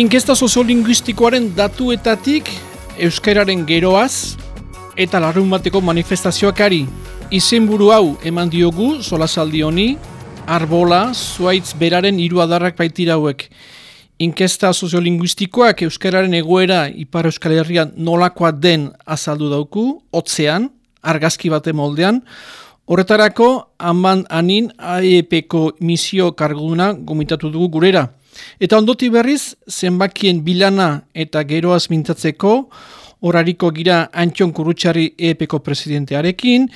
Inkesta soziolinguistikoaren datuetatik euskararen geroaz eta larrun bateko manifestazioakari. Izenburu hau eman diogu solasaldi honi, arbola, zuaitz beraren hiru adarrak baitira hauek. Inkesta soziolinguistikoak euskararen egoera ipar euskal herrian nolakoa den azaldu dauku, otzean, argazki bate moldean, horretarako haman anin AEP-ko misio karguna gomitatu dugu gurera. Eta ondoti berriz, zenbakien bilana eta geroaz mintzatzeko, horariko gira Antxon Kurutxari EPko presidentearekin,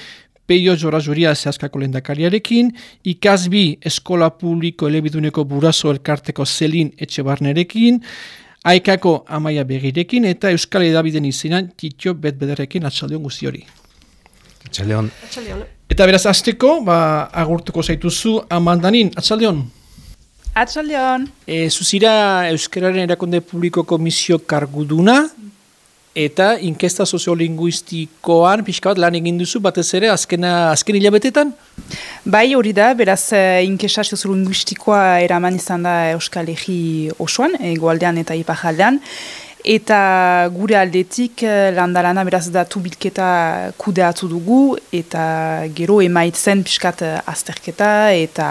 Peio Jora Juria zehazkako lendakariarekin, ikazbi eskola publiko elebiduneko burazo elkarteko zelin etxe barnerekin, aikako amaia begirekin, eta Euskal Edabiden izinan titio betbederekin atxaldeon guzti hori. Atxaldeon. Eta beraz, azteko, ba, agurtuko zaituzu amandanin, atxaldeon. Atxaldeon. E, zuzira Euskararen erakunde publikoko misio karguduna, eta inkesta soziolinguistikoan pixka bat lan egin duzu batez ere azkena, azken hilabetetan? Bai hori da, beraz eh, inkesta soziolinguistikoa eraman izan da Euskal Egi osoan, egoaldean eta ipajaldean. Eta gure aldetik eh, landalana beraz datu bilketa kudeatu dugu eta gero emaitzen pixkat eh, azterketa eta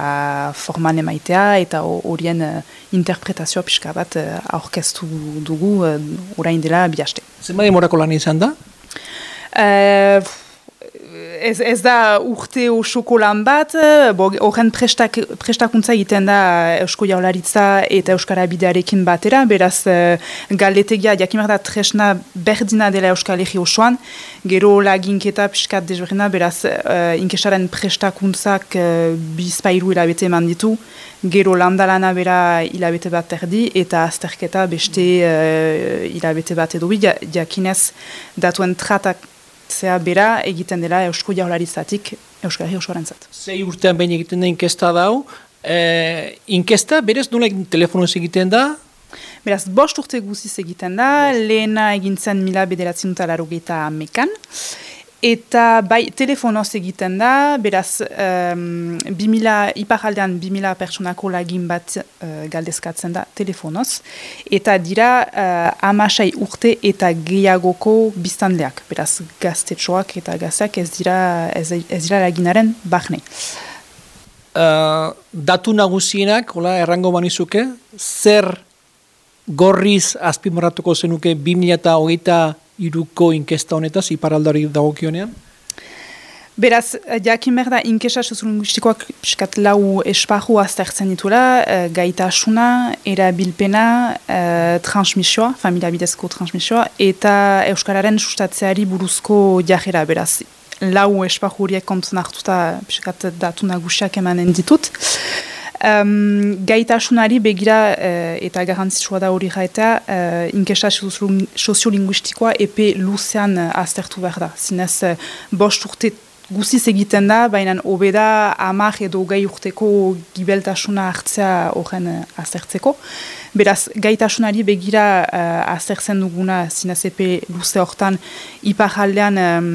forman emaitea eta horien uh, interpretazioa pixka bat aurkeztu dugu orain dela bihaste. Zenba demorako lan izan da? Uh, ez, ez da urte osoko lan bat, horren prestak, prestakuntza egiten da Eusko Jaularitza eta Euskara Bidearekin batera, beraz uh, galdetegia jakimak da tresna berdina dela Euskal Herri osoan, gero laginketa piskat dezberina, beraz uh, inkesaren prestakuntzak uh, bizpairu hilabete eman ditu, gero landalana bera hilabete bat erdi, eta azterketa beste uh, hilabete bat edo jakinez datuen tratak zea bera egiten dela Eusko Jaurlaritzatik Euskal Herri osoaren zat. Zei urtean behin egiten da inkesta dau, e, inkesta berez nola telefonoz egiten da? Beraz, bost urte guziz egiten da, lehena egintzen mila bederatzen dut alarrogeita mekan, Eta bai, telefonoz egiten da, beraz, um, bimila, iparaldean bimila pertsonako lagin bat uh, galdezkatzen da telefonoz. Eta dira, uh, amasai urte eta gehiagoko biztanleak. Beraz, gaztetxoak eta gazteak ez dira, ez, ez dira laginaren bahne. Uh, datu nagusienak, hola, errango manizuke, zer gorriz azpimoratuko zenuke bimila eta hogeita iruko inkesta honetaz, iparaldari dagokionean? Beraz, jakin behar da, inkesa soziolinguistikoak piskat lau esparru aztertzen dituela, e, gaitasuna, erabilpena, e, transmisioa, familia bidezko transmisioa, eta Euskararen sustatzeari buruzko jajera, beraz, lau esparru horiek kontzen hartuta piskat datu nagusiak emanen ditut. Um, gaitasunari begira uh, eta garantzitsua da hori gaita uh, inkesta soziolinguistikoa epe luzean uh, aztertu behar da. Zinez, uh, bost urte guziz egiten da, baina obeda amak edo gai urteko gibeltasuna hartzea horren uh, azertzeko. Beraz, gaitasunari begira uh, azertzen duguna zinezepe luze hortan iparaldean um,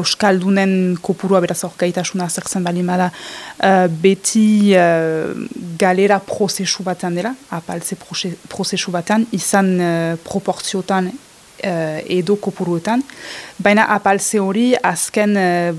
Euskaldunen kopurua beraz hor gaitasuna azertzen balimada uh, beti uh, galera prozesu batean dela, apaltze prozesu batean, izan uh, proportziotan uh, edo kopuruetan, baina apalze hori azken uh,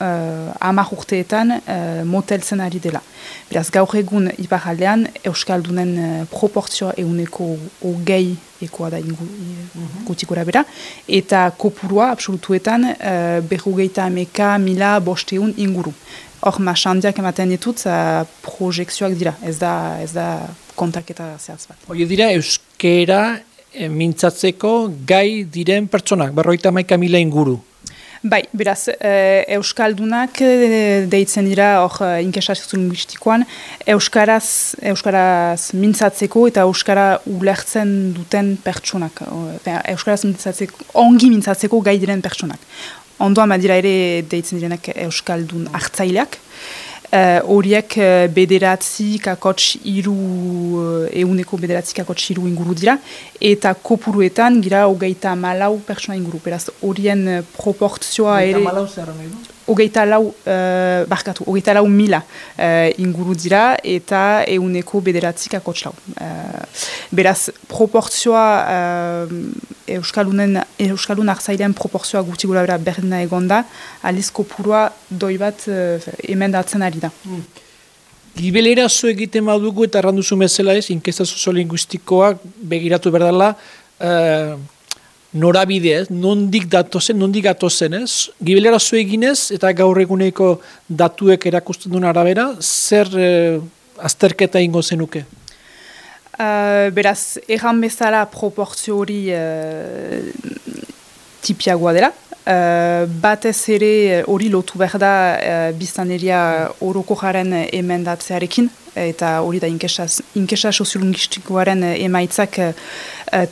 uh, amak urteetan uh, moteltzen ari dela. Beraz, gaur egun iparaldean Euskaldunen uh, proportzioa euneko hogei ekoa da ingu, mm bera, eta kopurua absolutuetan uh, berrogeita ameka mila bosteun inguru. Hor, masandiak ematen ditut, uh, projekzioak dira, ez da, ez da kontaketa zehaz bat. Hoi dira, euskera mintzatzeko gai diren pertsonak, berroita maika mila inguru. Bai, beraz, e, Euskaldunak e, deitzen dira hor inkesazio linguistikoan, Euskaraz, Euskaraz mintzatzeko eta Euskara ulertzen duten pertsonak. Euskaraz mintzatzeko, ongi mintzatzeko gai diren pertsonak. Ondoan badira ere deitzen direnak Euskaldun hartzaileak. Eh, horiek uh, bederatzi kakotx iru, uh, euneko bederatzi kakotx iru inguru dira, eta kopuruetan gira hogeita malau pertsona inguru. Beraz, horien proportzioa ere... malau zer hogeita lau, uh, barkatu, hogeita lau mila uh, inguru dira eta euneko bederatzik akotslau. Uh, beraz, proportzioa uh, Euskalunen, Euskalun arzailean proportzioa guti gura bera berdina egonda, alizko purua doi bat uh, emendatzen ari da. Mm. Gibelera zu egiten badugu eta erranduzu mezela ez, inkesta soziolinguistikoak begiratu berdala, uh, norabide ez, nondik datozen, nondik datozen ez, gibelera eginez eta gaur eguneko datuek erakusten duen arabera, zer uh, azterketa ingo zenuke? Uh, beraz, erran bezala proportzio hori uh, tipiagoa dela, Uh, batez ere hori lotu behar da uh, biztaneria horoko jaren emendatzearekin eta hori da inkesa soziolingistikoaren emaitzak uh,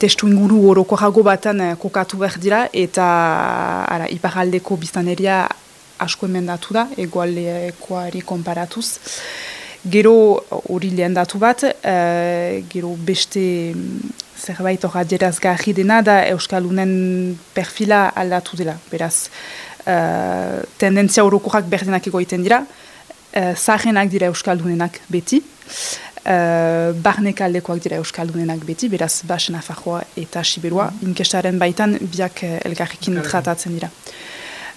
testu inguru horoko jago batan uh, kokatu behar dira eta ara, iparaldeko biztaneria asko emendatu da egualdekoari konparatuz. Gero hori lehen datu bat, uh, gero beste zerbait hor adierazgarri dena da Euskalunen perfila aldatu dela. Beraz, uh, tendentzia orokorak berdinak egoiten dira, uh, zahenak dira Euskaldunenak beti, uh, barnek aldekoak dira Euskaldunenak beti, beraz, basen afajoa eta siberua, mm inkestaren baitan biak elgarrikin tratatzen dira.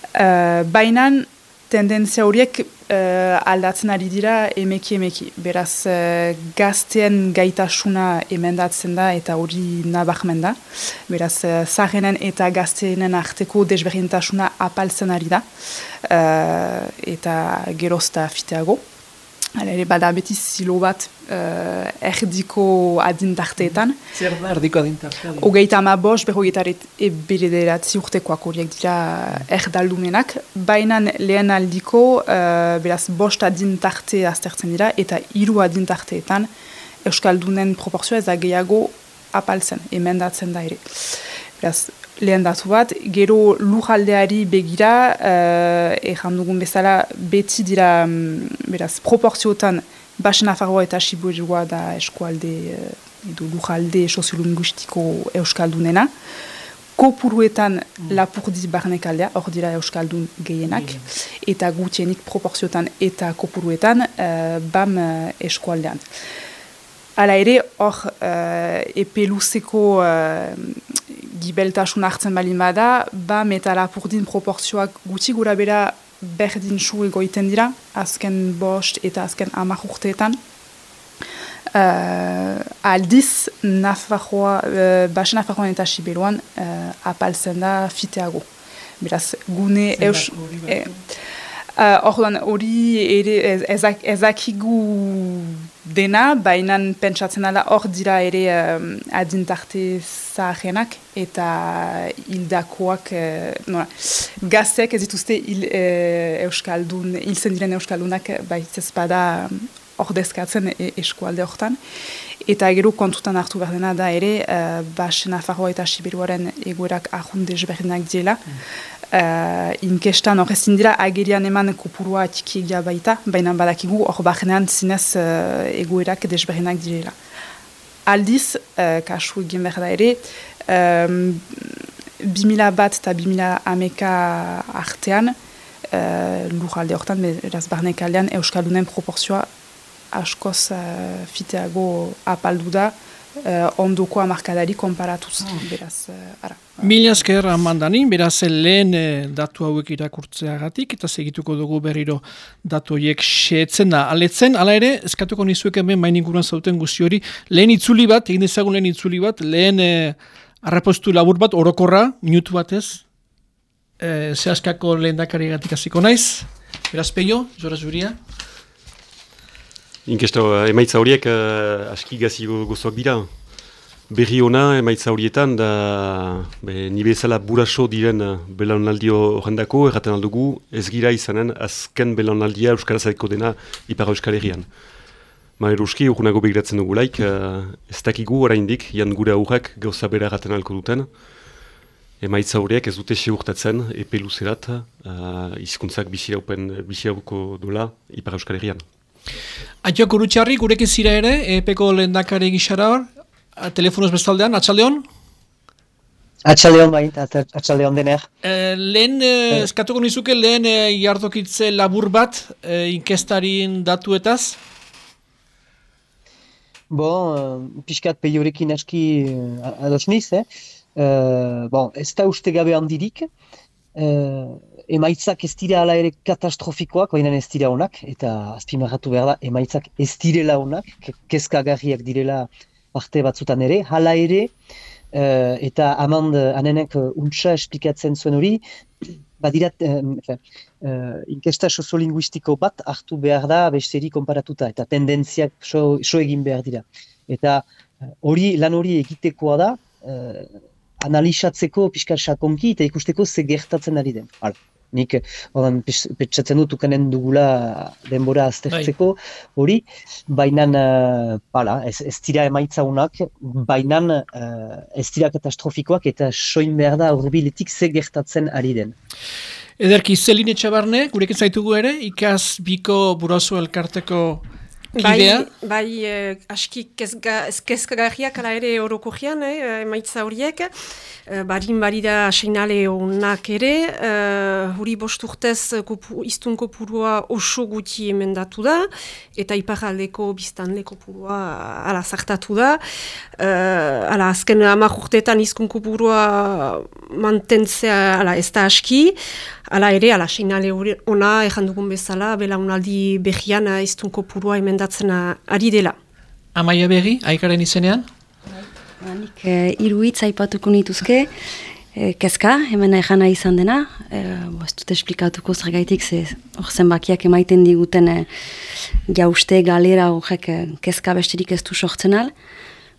Uh, Bainan, tendentzia horiek uh, aldatzen ari dira emeki emeki. Beraz, uh, gazteen gaitasuna emendatzen da eta hori nabahmen da. Beraz, uh, zahenen eta gazteenen arteko desberdintasuna apaltzen ari da. Uh, eta gerozta fiteago. Hala ere, bada beti zilo bat uh, erdiko adintarteetan. Zer da erdiko adintarteetan? Ogeita ama bos, berrogeitaret eberideratzi urtekoak horiek dira erdaldunenak. Baina lehen aldiko, uh, beraz, bost adintarte aztertzen dira, eta hiru adintarteetan Euskaldunen proporzioa ez gehiago apaltzen, emendatzen da ere. Beraz, lehen datu bat, gero lujaldeari begira, uh, dugun bezala, beti dira, um, beraz, proporziotan, basen afarroa eta sibuerua da eskualde, uh, edo lujalde soziolingustiko euskaldunena. Kopuruetan mm. lapurdi barnek aldea, hor dira euskaldun gehienak, eta gutienik proporziotan eta kopuruetan, uh, bam uh, eskualdean. Hala ere, hor, uh, epeluzeko uh, gibeltasun hartzen bali bada, ba meta lapurdin proporzioak gutxi gura bera berdin su egoiten dira, azken bost eta azken amak urteetan. Uh, aldiz, nafajoa, uh, base nafajoan eta siberuan uh, apaltzen da fiteago. Beraz, gune eus... Orduan, hori ere ezakigu dena, baina pentsatzen ala hor dira ere um, adintarte zahenak eta hildakoak, uh, nola, gaztek ez dituzte hil uh, euskaldun, hilzen diren euskaldunak baitz bada hor e eskualde hortan. Eta gero kontutan hartu behar dena da ere, uh, basen afarroa eta siberuaren egoerak ahunde ezberdinak dira. Mm uh, inkestan horrezin dira agerian eman kopurua atxikiegia baita, baina badakigu hor bajenean zinez uh, egoerak desberrenak direla. Aldiz, uh, kasu egin behar da ere, um, 2000 bat eta 2000 ameka artean, uh, lur alde horretan, beraz barnek aldean, Euskaldunen proporzioa askoz uh, fiteago apaldu da, uh, ondoko amarkadari konparatuz, mm. beraz, uh, ara. Mila esker amandani, beraz lehen eh, datu hauek irakurtzeagatik, eta segituko dugu berriro datu horiek xeetzen da. Aletzen, ala ere, eskatuko nizuek hemen main inguruan zauten guzti hori, lehen itzuli bat, egin dezagun lehen itzuli bat, lehen eh, arrapostu labur bat, orokorra, minutu batez, eh, zehaskako lehen dakari gatik hasiko naiz, beraz peio, zora zuria. Inkesto, emaitza horiek uh, aski gazi gozoak dira. Berri ona emaitza horietan, da be, ni bezala buraso diren belaunaldio horrendako, erraten aldugu, ez gira izanen azken belaunaldia Euskaraz aiko dena Ipar Euskal Herrian. Ma eruski, urgunago begiratzen dugu laik, uh, ez dakigu oraindik, jan gure aurrak gauza bera erraten alko duten. Emaitza horiek ez dute seurtatzen, epe luzerat, uh, izkuntzak bisirauko dola Ipar Euskal Herrian. Aio gurutxarri, gurek zira ere, epeko lehendakari gixara hor, telefonoz bestaldean, atxaldeon? Atxalde hon bain, atxalde hon dener. E, lehen, e, eskatuko nizuke, lehen e, jardokitze labur bat e, inkestarien datuetaz? Bon, pixkat peiorekin aski uh, ados niz, eh? Uh, bon, ez da uste gabe handirik, uh, emaitzak ez dira ala ere katastrofikoak, baina ez dira honak, eta azpimarratu behar da, emaitzak ez direla honak, kezkagarriak direla parte batzutan ere, hala ere, uh, eta amand anenek uh, untsa esplikatzen zuen hori, badirat, uh, uh, inkesta soziolinguistiko bat hartu behar da besteri konparatuta, eta tendentziak so, so egin behar dira. Eta hori lan hori egitekoa da, uh, analizatzeko pixkar sakonki eta ikusteko ze gertatzen ari den. Hala. Nik odan, petsatzen dut ukanen dugula denbora aztertzeko bai. hori, baina uh, ez, ez dira emaitza unak, baina uh, ez dira katastrofikoak eta soin behar da urbiletik ze gertatzen ari den. Ederki, Zeline Txabarne, gurekin zaitugu ere, ikaz biko burazo elkarteko Bai, bai eh, aski kezkagarriak ala ere horoko jian, eh, emaitza horiek. Eh, barin barida seinale honak ere, eh, huri bost urtez kopu, iztun kopurua oso guti emendatu da, eta iparaldeko biztanle kopurua ala zartatu da. Eh, ala azken amak urteetan izkun kopurua mantentzea ala ez da aski, ala ere, ala seinale ona, ezan dugun bezala, bela unaldi behian iztun kopurua emendatua emendatzen ari dela. Amaia berri, aikaren izenean? Ba, nik e, iruitz aipatuko nituzke, e, kezka, hemen egana izan dena, e, bo, ez dut esplikatuko zergaitik, ze hor zenbakiak emaiten diguten e, jauste galera horrek e, kezka besterik ez du sortzen al,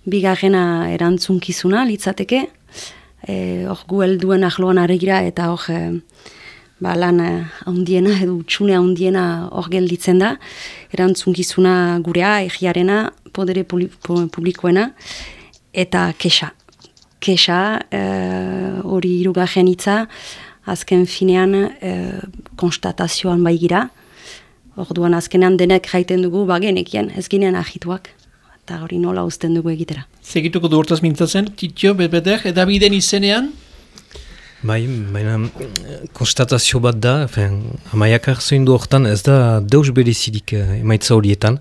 bigarrena erantzunkizuna litzateke, hor gu helduen ahloan aregira eta hor ba, lan eh, handiena edo utxune handiena hor gelditzen da, erantzunkizuna gurea, egiarena, podere publikoena, eta kesa. Kesa, eh, hori e, irugajen itza, azken finean e, konstatazioan baigira, orduan azkenean denek jaiten dugu, ba genekien, ez ginean ahituak, eta hori nola uzten dugu egitera. Segituko du hortaz mintzatzen, titio, bebeder, edabiden izenean, Bai, baina konstatazio bat da, fen, amaiak arzoin du hortan ez da deus berezidik uh, emaitza horietan.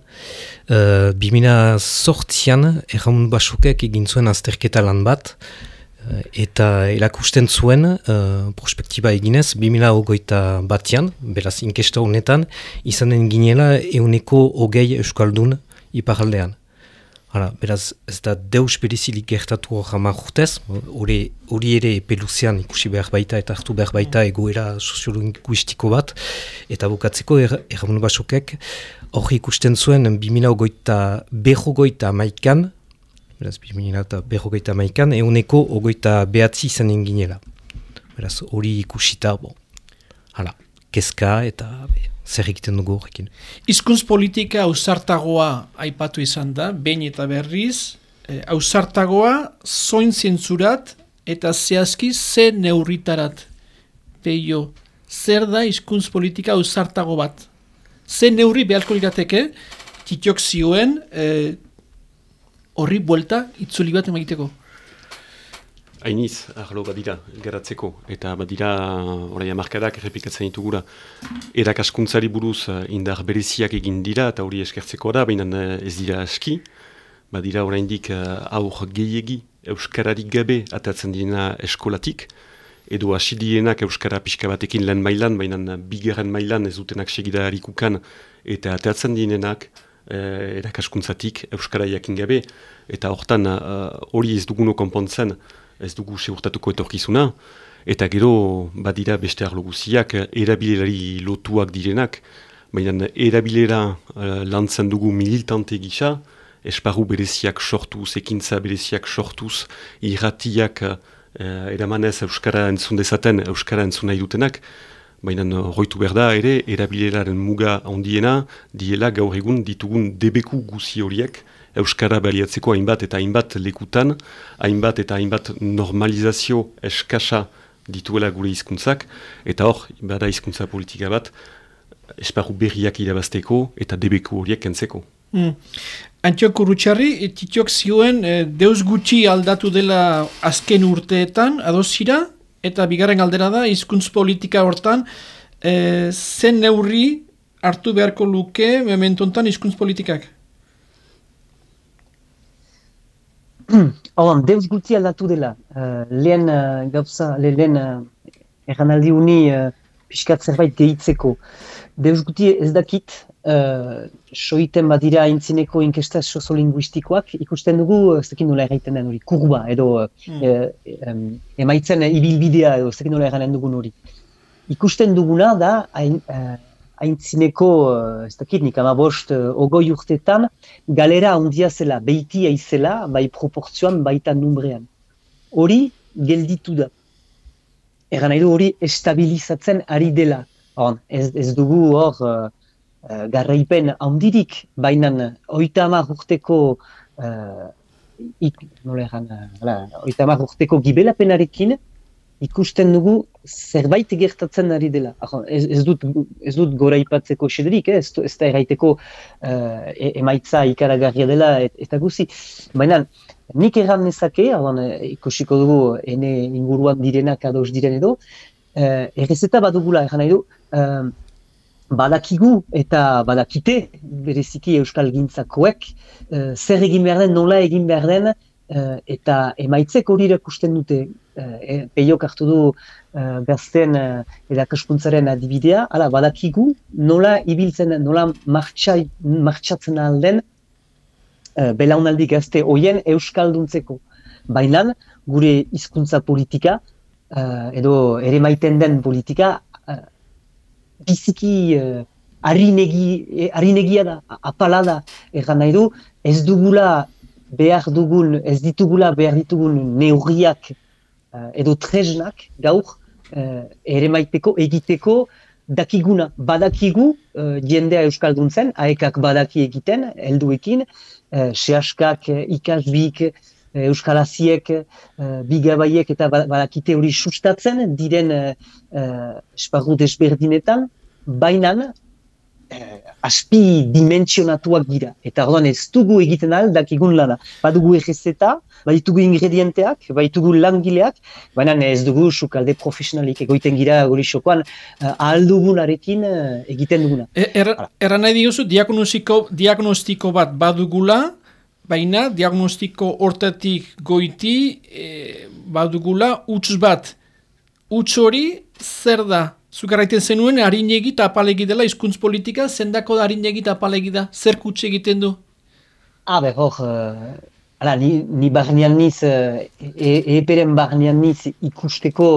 Uh, bimina sortzian, erraun basokek egin zuen azterketa lan bat, uh, eta erakusten zuen, uh, prospektiba eginez, bimina ogoita batian, beraz inkesta honetan, izanen ginela euneko hogei euskaldun iparaldean. Hala, beraz, ez da deus berizilik gertatu hor hamar hori ere peluzean ikusi behar baita eta hartu behar baita egoera soziologistiko bat, eta bukatzeko erramun er, basokek, hori ikusten zuen 2000 goita beho goita maikan, beraz, 2000 beho goita maikan, eguneko ogoita behatzi izan inginela. Beraz, hori ikusita, bo, hala, kezka eta zer egiten dugu horrekin. Izkuntz politika ausartagoa aipatu izan da, behin eta berriz, e, ausartagoa zoin zentzurat eta zehazki ze neurritarat. Peio, zer da izkuntz politika ausartago bat? Ze neurri behalko lirateke, titiok zioen, e, horri buelta itzuli bat emaiteko? Hainiz, ahlo badira, geratzeko, eta badira, orai amarkadak errepikatzen ditugura, erakaskuntzari buruz eh, indar bereziak egin dira, eta hori eskertzeko da, baina eh, ez dira aski, badira oraindik uh, aur gehiegi, euskararik gabe atatzen dina eskolatik, edo asidienak euskara pixka batekin lehen mailan, baina bigarren mailan ez dutenak segida harikukan, eta atatzen dinenak uh, erakaskuntzatik euskara jakin gabe, eta hortan hori ez duguno konpontzen, ez dugu seurtatuko etorkizuna, eta gero badira beste arlo guziak erabilerari lotuak direnak, baina erabilera uh, lantzen dugu militante gisa, esparru bereziak sortuz, ekintza bereziak sortuz, irratiak uh, eramanez Euskara entzun dezaten, Euskara entzun nahi dutenak, baina hoitu behar da ere, erabileraren muga handiena, diela gaur egun ditugun debeku guzi horiek, Euskara baliatzeko hainbat eta hainbat lekutan, hainbat eta hainbat normalizazio eskasa dituela gure hizkuntzak eta hor, bada hizkuntza politika bat, esparru berriak irabazteko eta debeku horiek kentzeko. Mm. Antiok Urutxarri, titiok zioen e, deus gutxi aldatu dela azken urteetan, adozira, eta bigarren aldera da, hizkuntz politika hortan, e, zen neurri hartu beharko luke mementontan hizkuntz politikak? Hau, deus gutxi aldatu dela. Uh, lehen uh, gauza, le, lehen uh, erranaldi uni uh, pixkat zerbait gehitzeko. Deus gutxi ez dakit, uh, soiten badira intzineko inkesta sozolinguistikoak, ikusten dugu, ez dakit nola erraiten den hori, kurba, edo mm. emaitzen ibilbidea, edo ez dakit nola erranen dugun hori. Ikusten duguna da, hain, haintzineko, uh, ez dakit, nik amabost, uh, ogoi urtetan, galera handia zela, behitia izela, bai proportzioan, baita numbrean. Hori, gelditu da. Egan nahi du hori estabilizatzen ari dela. Hor, ez, ez dugu hor, uh, garraipen handirik, baina oita amar urteko, uh, ik, nola egan, uh, oita amar urteko gibelapenarekin, ikusten dugu zerbait gertatzen ari dela. Ez, ez, dut, ez dut gora ipatzeko xederik, eh? ez, ez da erraiteko uh, emaitza ikaragarria dela et, eta guzi. Baina nik erran nezake, ahan, ikusiko dugu ene inguruan direnak ados diren edo, uh, errezeta badugula erran nahi du, uh, badakigu eta badakite bereziki euskal gintzakoek, uh, zer egin behar den, nola egin behar den, eta emaitzek hori irakusten dute uh, peiok hartu du uh, berzten uh, erakaskuntzaren adibidea, ala, badakigu nola ibiltzen, nola martxa, martxatzen alden uh, belaunaldi gazte hoien euskalduntzeko. Baina gure hizkuntza politika, uh, edo ere maiten den politika, uh, biziki uh, harinegia da, apala da, erran nahi du, ez dugula behar dugun, ez ditugula behar ditugun neurriak uh, edo tresnak gaur uh, ere maiteko, egiteko dakiguna, badakigu uh, jendea euskaldun zen, aekak badaki egiten, helduekin, uh, sehaskak, ikasbik, euskalaziek, uh, bigabaiek eta ba-, badakite hori sustatzen, diren uh, esparru desberdinetan, bainan eh, aspi dimentsionatuak dira. Eta orduan ez dugu egiten al dakigun lana. Badugu egezeta, baditugu ingredienteak, baditugu langileak, baina ez dugu sukalde profesionalik egoiten gira gori xokoan uh, ahal dugunarekin uh, egiten duguna. E, er, nahi diguzu, diagnostiko, diagnostiko bat badugula, baina diagnostiko hortatik goiti e, badugula utz bat. Utz hori zer da? Zuk erraiten zenuen, harinegi eta apalegi dela hizkuntz politika, zendako da harinegi eta apalegi da, zer kutsi egiten du? Ah, ber, hor, uh, ala, ni, ni barnean niz, uh, e, eperen barnean niz ikusteko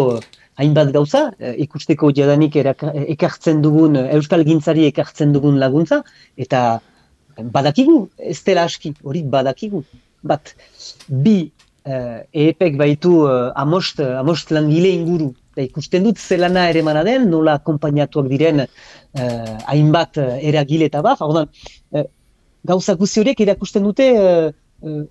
hainbat gauza, uh, ikusteko jadanik ekartzen dugun, euskal gintzari ekartzen dugun laguntza, eta badakigu, ez dela aski, hori badakigu. Bat, bi, uh, epek baitu uh, amost, amost langile inguru, da ikusten dut zelana ere den, nola akompainatuak diren uh, hainbat uh, eragile eta bar, ordan, eh, gauza guzi horiek irakusten dute uh,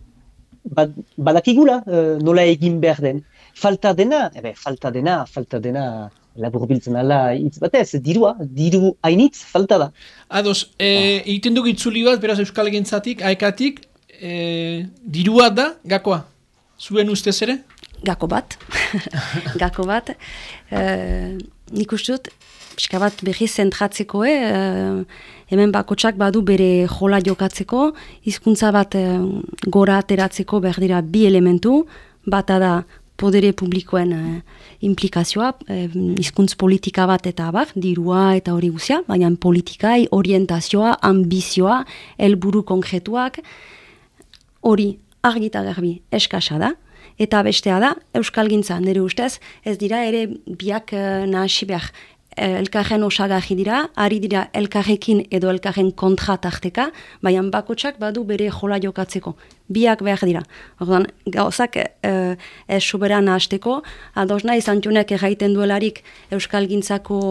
badakigula nola egin behar den. Falta dena, ebe, falta dena, falta dena, labur biltzen ala hitz batez, dirua, diru hainitz, falta da. Ados, e, egiten dugu itzuli bat, beraz Euskal Gentzatik, aekatik, e, dirua da, gakoa, zuen ustez ere? Gako bat. gako bat. Uh, nik uste dut, pixka bat behi zentratzeko, eh? hemen bakotsak badu bere jola jokatzeko, hizkuntza bat uh, gora ateratzeko behar dira bi elementu, bata da podere publikoen uh, implikazioa, hizkuntz politika bat eta abar, dirua eta hori guzia, baina politikai, orientazioa, ambizioa, helburu konkretuak, hori argita garbi eskasa da, eta bestea da, Euskal Gintza, nire ustez, ez dira ere biak uh, nahasi behar eh, elkarren osagahi dira, ari dira elkarrekin edo elkarren kontra tarteka, baina bakotsak badu bere jola jokatzeko. Biak behar dira. Ordan, gauzak uh, ez sobera nahasteko, ados nahi zantunek erraiten duelarik Euskal Gintzako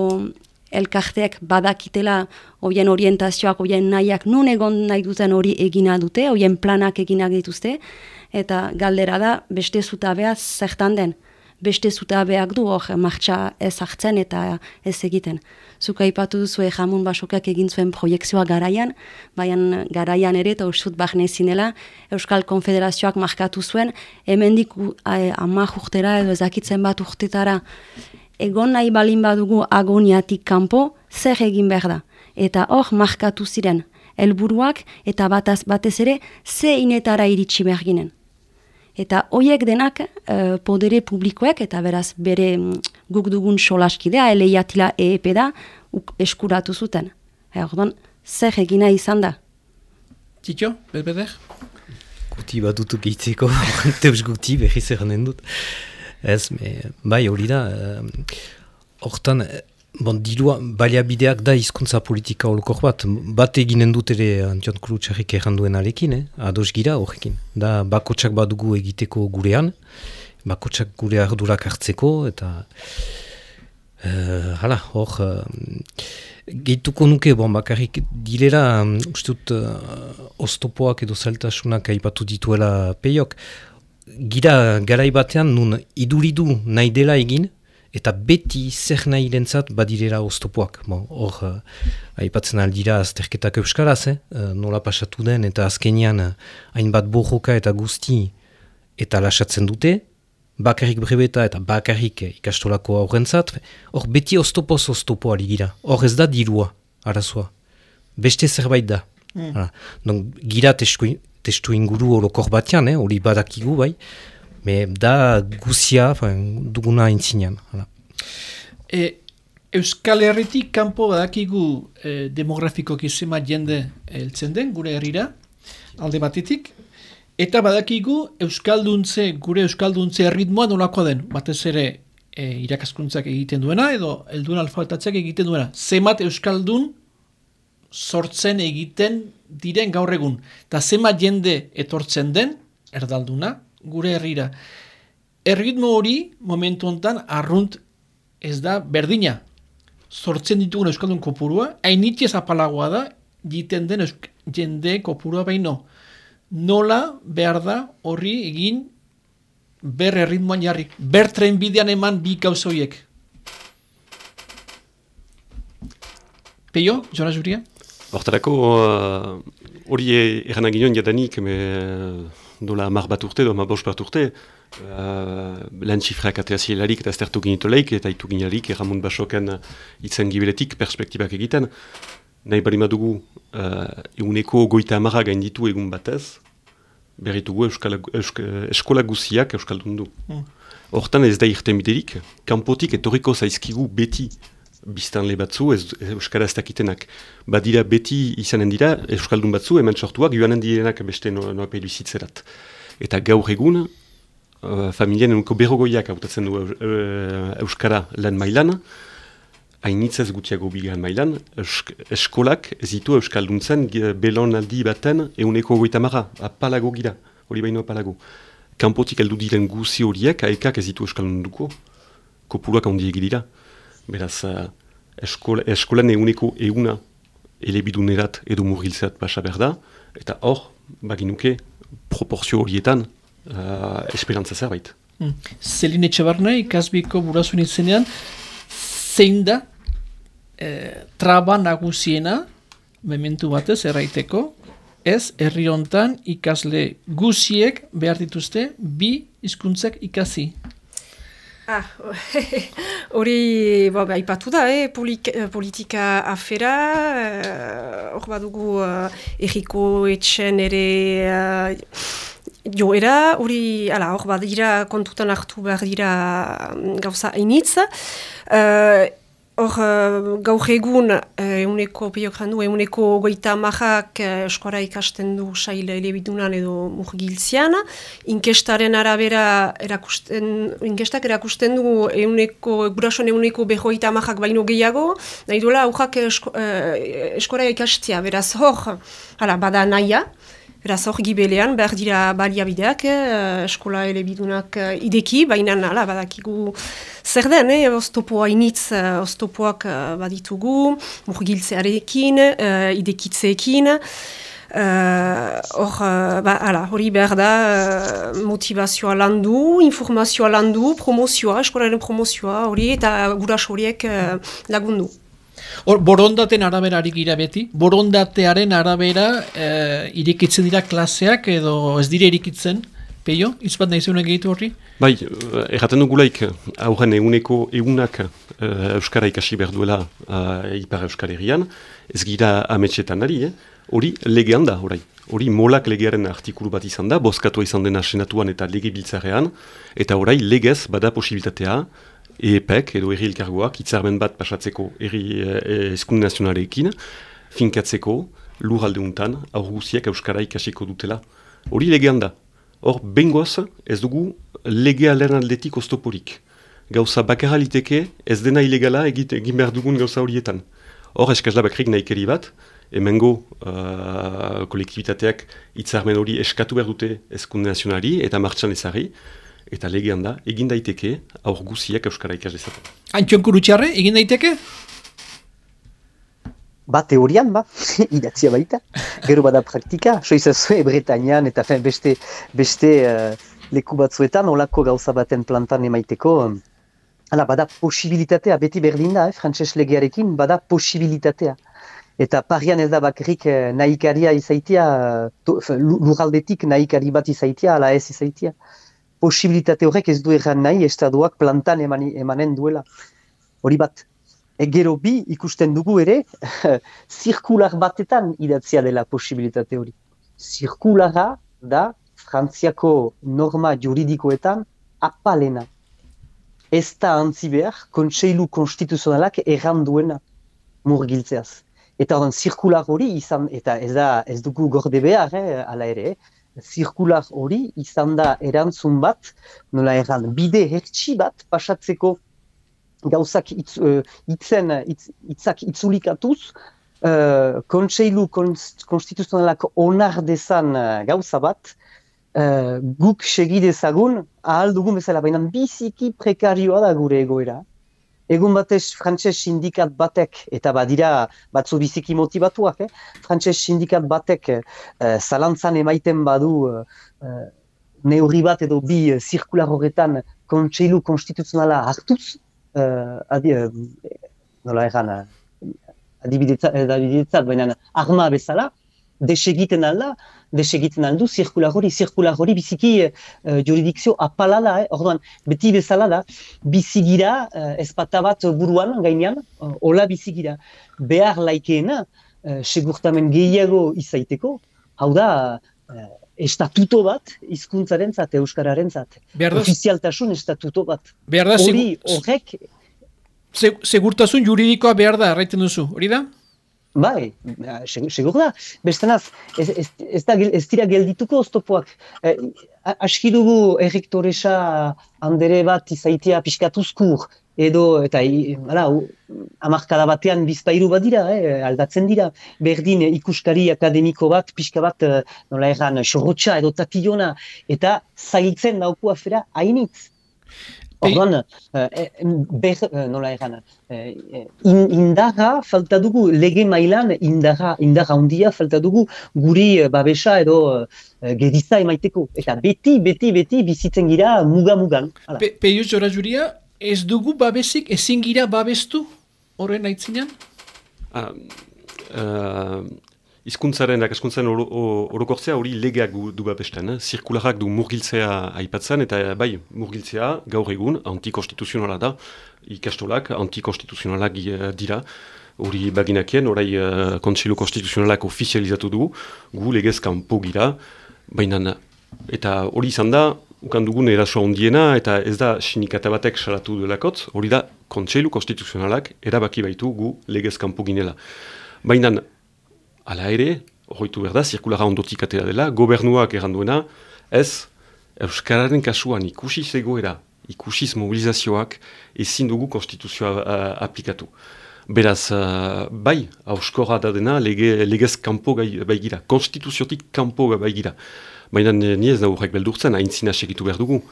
elkarteak badakitela hoien orientazioak, hoien nahiak nun egon nahi duten hori egina dute, hoien planak eginak dituzte, eta galdera da beste zutabea zertan den. beste zutabeak du hor martxa ez hartzen eta ez egiten. Zuka ipatu duzu jamun basokak egin zuen proiektzioa garaian, baina garaian ere eta usut bahne zinela Euskal Konfederazioak markatu zuen, hemendik ama urtera edo ezakitzen bat urtetara egon nahi balin badugu agoniatik kanpo, zer egin behar da. Eta hor markatu ziren, helburuak eta bataz batez ere ze inetara iritsi behar ginen. Eta hoiek denak uh, podere publikoek eta beraz bere mm, guk dugun solaskidea, eleiatila EEP da, eskuratu zuten. E, ordon, zer egina izan da? Titio, belbeder? Guti bat dutu gehitzeko, teus guti behi zer dut. Ez, me, bai hori da, hortan, uh, Bon, dirua, baliabideak da hizkuntza politika holkor bat. Bat eginen dut ere Antion Krutxarrik erranduen alekin, eh? ados gira horrekin. Da, bakotsak badugu egiteko gurean, bakotsak gure ardurak hartzeko, eta... Uh, hala, hor... Uh, Gehituko nuke, bon, bakarrik direra, um, uste dut, uh, oztopoak edo zailtasunak aipatu dituela peiok. Gira, garai batean, nun iduridu nahi dela egin, eta beti zer nahi irentzat badirera oztopoak. Hor, uh, aipatzen aldira azterketak euskaraz, eh? uh, nola pasatu den, eta azkenian uh, hainbat bojoka eta guzti eta lasatzen dute, bakarrik brebeta eta bakarrik ikastolako aurrentzat, hor beti oztopoz oztopoa gira. Hor ez da dirua, arazoa. Beste zerbait da. Mm. gira testu, testu inguru horokor batean, hori eh? badakigu bai, Me da guzia duguna intzinean. E, Euskal Herritik kanpo badakigu e, demografikoki zema jende heltzen den gure herrira, alde batetik, eta badakigu Euskalduntze, gure Euskalduntze erritmoa nolako den, batez ere e, irakaskuntzak egiten duena, edo helduen alfabetatzeak egiten duena. Zemat Euskaldun sortzen egiten diren gaur egun. Eta zemat jende etortzen den, erdalduna, gure herrira. Erritmo hori, momentu honetan, arrunt ez da berdina. Zortzen ditugun Euskaldun kopurua, hainitxe zapalagoa da, jiten den jende kopurua baino. Nola behar da horri egin ber erritmoan jarri. Ber bidean eman bi kauzoiek. Peio, Jonas Juria? Hortarako, hori erran aginoen jadanik, dola mar bat urte, dola bos bat urte, uh, lan txifrak ateazielarik eta aztertu ginitoleik, eta itu ginalik, erramund basoken itzen gibeletik perspektibak egiten. Nahi bali madugu, uh, eguneko goita amarra gain ditu egun batez, berritugu euskala, eusk, eskola guziak euskaldun du. Mm. Hortan ez da irten biderik, kanpotik etoriko zaizkigu beti biztanle batzu, ez, euskara ez dakitenak. Badira beti izanen dira, euskaldun batzu, hemen sortuak, joanen direnak beste no bizitzerat. Eta gaur egun, uh, familien enunko berrogoiak hautatzen du uh, euskara lan mailan, hainitzez gutiago bigan mailan, eskolak ez ditu euskalduntzen belon aldi baten euneko goita marra, apalago gira, hori baino apalago. Kampotik heldu diren guzi horiek, haekak ez ditu euskaldunduko, kopuruak handi egidira. Beraz, uh, eskola, eskolan eguneko eguna elebidunerat edo murgilzeat basa berda, eta hor, baginuke, proporzio horietan, uh, esperantza zerbait. Hmm. Zeline Txabarne, ikasbiko burazun izenean, zein da eh, traba nagusiena, mementu batez, erraiteko, ez herri hontan ikasle guziek behar dituzte bi hizkuntzak ikasi. Ah, hori ah, aipatu da, eh? eh politika afera, eh, hor uh, badugu uh, erriko etxen ere uh, joera, hori hor badira kontutan hartu behar dira mm, gauza hainitz. Uh, Hor, uh, gaur egun, euneko, uh, peok jandu, euneko goita marrak uh, eskora ikasten du saile elebidunan edo murgiltzian. Inkestaren arabera, erakusten, inkestak erakusten du euneko, gurasoan euneko behoita marrak baino gehiago. Nahi duela, aurrak esko, uh, eskora ikastia, beraz hor, hala, bada naia. Beraz, hor gibelean, behar dira baliabideak, eh, eskola elebidunak eh, ideki, baina nala, badakigu zer den, eh, oztopoa initz, eh, oztopoak eh, baditugu, murgiltzearekin, eh, idekitzeekin, Hor, uh, ba, ala, hori behar da uh, motivazioa landu, informazioa landu, promozioa, eskolaren promozioa, hori eta guras horiek uh, lagundu. Hor, borondaten arabera harik gira beti, borondatearen arabera uh, irikitzen dira klaseak edo ez dire irikitzen, peio, izbat nahi zeunak egitu horri? Bai, erraten dugulaik, aurren eguneko egunak uh, Euskara ikasi behar duela uh, Ipar Euskal Herrian, ez gira ametxetan ari, eh? hori legean da, orai. Hori molak legearen artikulu bat izan da, bozkatu izan dena senatuan eta lege biltzarean, eta orai legez bada posibilitatea, EEPEK edo erri elkargoak, itzarmen bat pasatzeko erri eskunde nazionalekin, finkatzeko lur aldeuntan aurguziak Euskara ikasiko dutela. Hori legean da. Hor, bengoaz ez dugu legea lehen aldetik oztoporik. Gauza bakarra liteke ez dena ilegala egin behar dugun gauza horietan. Hor, eskazla bakrik nahi bat, emengo uh, kolektibitateak hitzarmen hori eskatu behar dute eskunde nazionali eta martxan ezari, eta legean da, egin daiteke aur guziak Euskara ikas dezaten. Antxon kurutxarre, egin daiteke? Ba, teorian, ba, idatzia baita. Gero bada praktika, soizazue Bretañan eta fen, beste, beste uh, leku batzuetan, olako gauza baten plantan emaiteko, Hala, bada posibilitatea, beti berdin da, eh, frantses legearekin, bada posibilitatea. Eta parian ez da bakarrik eh, nahikaria izaitia, luraldetik nahikari bat izaitia, ala ez izaitia. Posibilitate horrek ez du erran nahi, estaduak plantan emani, emanen duela. Hori bat, egero bi ikusten dugu ere, zirkular batetan idatzia dela posibilitate hori. Zirkulara da frantziako norma juridikoetan apalena. Ez da antzi behar, kontseilu konstituzionalak erran duena murgiltzeaz. Eta horren zirkular hori izan, eta ez da ez dugu gorde behar, eh, ala ere, zirkular hori izan da erantzun bat, nola erran, bide hertsi bat pasatzeko gauzak itz, uh, itzen, itz, itzak itzulikatuz, uh, kontseilu konstituzionalak onar dezan uh, gauza bat, uh, guk segidezagun, ahal dugun bezala, baina biziki prekarioa da gure egoera. Egun batez frantses sindikat batek, eta badira batzu biziki motibatuak, eh? frantses sindikat batek uh, zalantzan emaiten badu uh, neurri bat edo bi uh, zirkular horretan kontseilu konstituzionala hartuz, uh, adi, uh, nola erran, uh, adibidetzat, baina arma bezala, desegiten alda, desegiten aldu, zirkular hori, zirkular hori biziki uh, juridikzio apala da, eh? orduan, beti bezala da, bizigira, uh, ezpata bat buruan, gainean, uh, hola bizigira, behar laikeena, uh, segurtamen gehiago izaiteko, hau da, uh, estatuto bat, hizkuntzaren zat, euskararen zat, ofizialtasun estatuto bat. Hori, horrek... Segurtasun juridikoa behar da, erraiten duzu, hori da? Bai, segur da. Bestenaz, ez, ez, ez, da, ez dira geldituko oztopoak. Eh, aski dugu errektoresa handere bat izaitia piskatuzkur, edo, eta, hala, amarkada batean bizpairu bat dira, eh, aldatzen dira. Berdin ikuskari akademiko bat, pixka bat, eh, nola erran, sorrotxa edo tapiona, eta zailtzen dauku afera hainitz. Orduan, uh, ber, uh, nola egan, uh, indarra falta dugu, lege mailan indarra, indarra handia falta dugu guri babesa edo uh, gediza emaiteko. Eta beti, beti, beti bizitzen gira muga-mugan. Pe, Peio jora juria, ez dugu babesik ezin gira babestu horren aitzinean? Uh, uh, Izkuntzaren, akaskuntzaren orokortzea hori legeak du babesten. Eh? Zirkularak du murgiltzea aipatzen, eta bai, murgiltzea gaur egun antikonstituzionala da, ikastolak antikonstituzionalak eh, dira. Hori baginakien, orai uh, kontseilu konstituzionalak ofizializatu du, gu legez kanpo gira, baina eta hori izan da, ukan dugun eraso ondiena, eta ez da sinikata batek salatu delakot, hori da kontseilu konstituzionalak erabaki baitu gu legez kanpo. Baina Hala ere, horretu behar da, zirkulara ondotik atera dela, gobernuak erranduena, ez, Euskararen kasuan ikusi zegoera, ikusiz mobilizazioak, ezin dugu konstituzioa uh, aplikatu. Beraz, uh, bai, hauskorra da dena, lege, legez kanpo bai gira, konstituziotik kanpo bai gira. Baina ni ez da horrek beldurtzen, hain zina segitu behar dugu.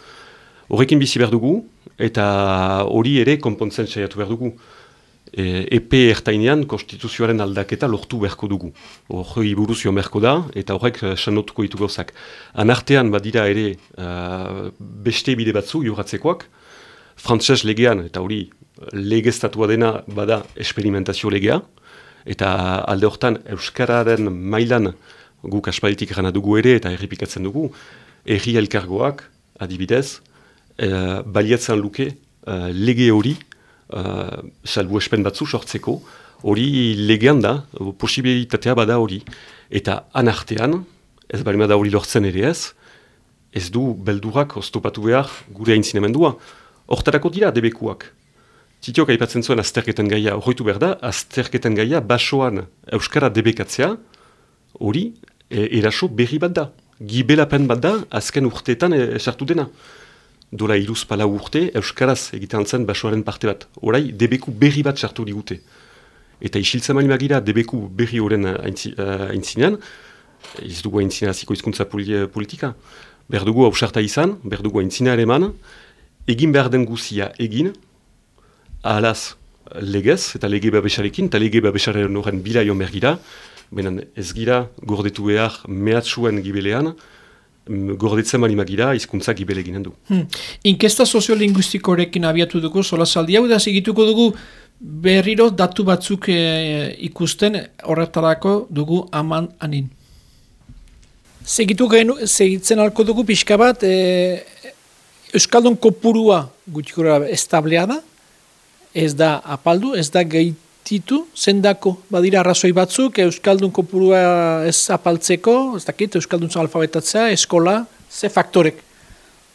Horrekin bizi behar dugu, eta hori ere konpontzen saiatu behar dugu. E, epe ertainean konstituzioaren aldaketa lortu beharko dugu. Hori buruzio merko da, eta horrek uh, sanotuko ditu gauzak. Anartean badira ere uh, beste bide batzu jorratzekoak, frantses legean, eta hori legeztatua dena bada esperimentazio legea, eta alde hortan Euskararen mailan guk aspalditik gana dugu ere eta errepikatzen dugu, erri elkargoak, adibidez, uh, baliatzen luke uh, lege hori uh, salbu espen batzu sortzeko, hori legean da, posibilitatea bada hori. Eta anartean, ez bali da hori lortzen ere ez, ez du beldurak oztopatu behar gure aintzinemendua. Hortarako dira debekuak. Titiok aipatzen zuen azterketen gaia horretu behar da, azterketen gaia basoan Euskara debekatzea, hori e, eraso berri bat da. Gibelapen bat da, azken urteetan esartu dena dola iruz pala urte, Euskaraz egiten zen basoaren parte bat. Horai, debeku berri bat sartu digute. Eta isiltzen mani magira, debeku berri horren aintzinean, ez dugu aintzina ziko izkuntza politika, behar dugu hausarta izan, behar dugu man, egin behar den guzia egin, ahalaz legez, eta lege babesarekin, eta lege babesaren horren bila jo mergira, benen ez gira gordetu behar mehatsuen gibelean, gordetzen bali magira, izkuntza gibele ginen du. Hmm. Inkesta soziolinguistikorekin abiatu dugu, sola zaldi hau da segituko dugu berriro datu batzuk e, ikusten horretarako dugu aman anin. Segitu genu, segitzen alko dugu pixka bat, e, Euskaldun kopurua gutikura establea da, ez da apaldu, ez da gehit ditu, zendako badira arrazoi batzuk, Euskaldun kopurua ez apaltzeko, ez dakit, Euskaldun alfabetatzea, eskola, ze faktorek?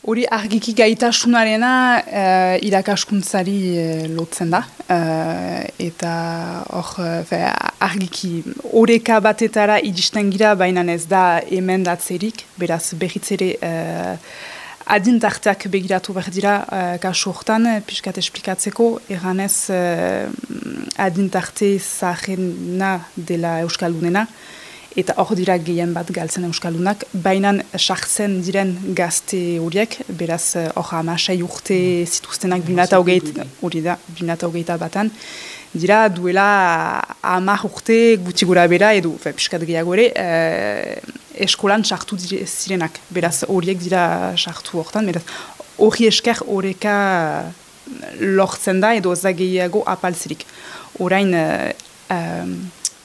Hori argiki gaitasunarena uh, irakaskuntzari uh, lotzen da. Uh, eta hor argiki oreka batetara iristen gira, baina ez da emendatzerik, beraz behitzere adintarteak begiratu behar dira uh, kasu hortan, piskat esplikatzeko, eganez uh, adintarte zaharena dela Euskaldunena, eta hor dira gehien bat galtzen Euskaldunak, baina sartzen diren gazte horiek, beraz hor uh, amasai urte zituztenak hori da, binata hogeita batan, dira duela amak urte guti gura bera edo, fe, piskat gehiago ere, uh, eskolan sartu zirenak, beraz horiek dira sartu hortan, beraz hori esker horreka lortzen da edo zageiago apaltzirik. Horain, uh, um,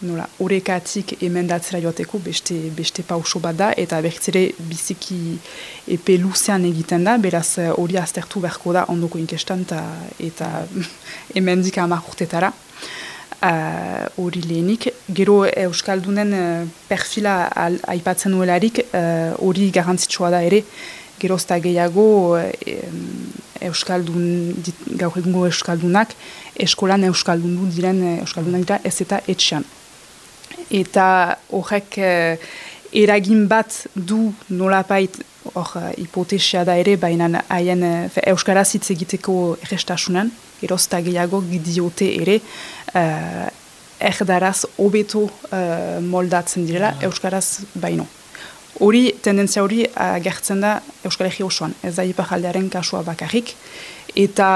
nola, horrekatik emendatzera joateko beste, beste pauso bat da, eta bertzere biziki epe luzean egiten da, beraz hori aztertu beharko da ondoko inkestan eta emendik amak urtetara. Uh, hori lehenik. Gero Euskaldunen uh, perfila aipatzen nuelarik uh, hori uh, garrantzitsua da ere. Gerozta gehiago uh, Euskaldun, gaur egungo Euskaldunak, eskolan Euskaldun du diren Euskaldunak dira ez eta etxean. Eta horrek eragin bat du nolapait hor hipotesia da ere, baina haien Euskaraz hitz egiteko errestasunan, gerozta gehiago gidiote ere, uh, erdaraz obeto uh, moldatzen direla, ah. Euskaraz baino. Hori, tendentzia hori agertzen da Euskal Herri osoan, ez da iparaldearen kasua bakarrik, eta,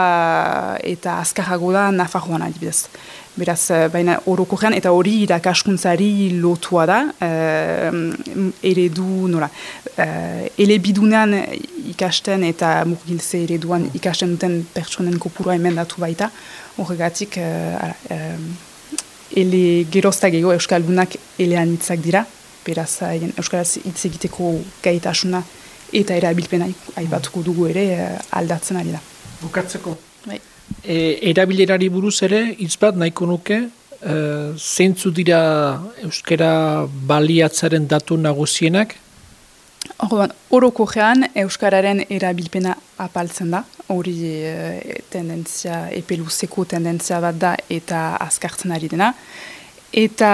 eta azkarrago da Nafarroan adibidez. Beraz, baina orokorrean, eta hori irakaskuntzari lotua da, uh, eredu, nola, uh, elebidunean ikasten eta murgilze ereduan ikasten duten pertsonen kopurua emendatu baita, horregatik uh, uh, ele gerozta gehiago Euskaldunak elean hitzak dira, beraz Euskaraz hitz egiteko gaitasuna eta erabilpena aipatuko dugu ere uh, aldatzen ari da. Bukatzeko? Bai. E, erabilerari buruz ere, hitz bat nahiko nuke, e, zeintzu dira Euskara baliatzaren datu nagusienak, Orduan, oroko gean, Euskararen erabilpena apaltzen da, hori e, tendentzia, epeluzeko tendentzia bat da eta azkartzen ari dena. Eta